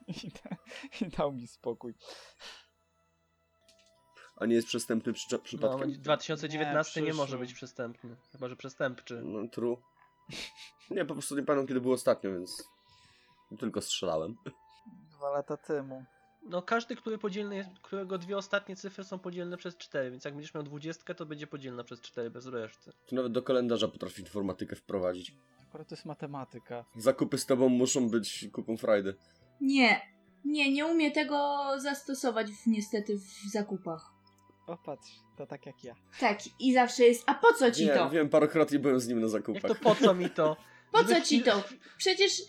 I, da, I dał mi spokój. A nie jest przestępny przy, No, przypadkiem? 2019 nie, Nie, może być przestępny. Chyba, że przestępczy. No, true. Nie, po prostu nie pamiętam kiedy było ostatnio, więc tylko strzelałem. Dwa lata temu. No każdy, który podzielny jest, którego dwie ostatnie cyfry są podzielne przez 4, więc jak będziesz miał 20, to będzie podzielna przez 4 bez reszty. Tu nawet do kalendarza potrafi informatykę wprowadzić. Akurat to jest matematyka. Zakupy z tobą muszą być kupą frajdy. Nie, nie, nie umie tego zastosować w, niestety w zakupach. O patrz, to tak jak ja. Tak, i zawsze jest, a po co ci Nie, to? wiem, parokrotnie byłem z nim na Jak zakupach. to po co mi to? Po co ci to? Przecież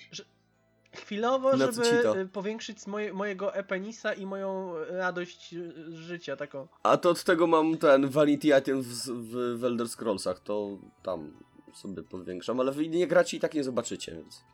Chwilowo, Na co żeby ci to? y, powiększyć moje, mojego epenisa i moją radość y, z życia taką. A to od tego mam ten Vanity Item w, w, w Elder Scrollsach, to tam sobie powiększam, ale wy nie gracie i tak nie zobaczycie, więc...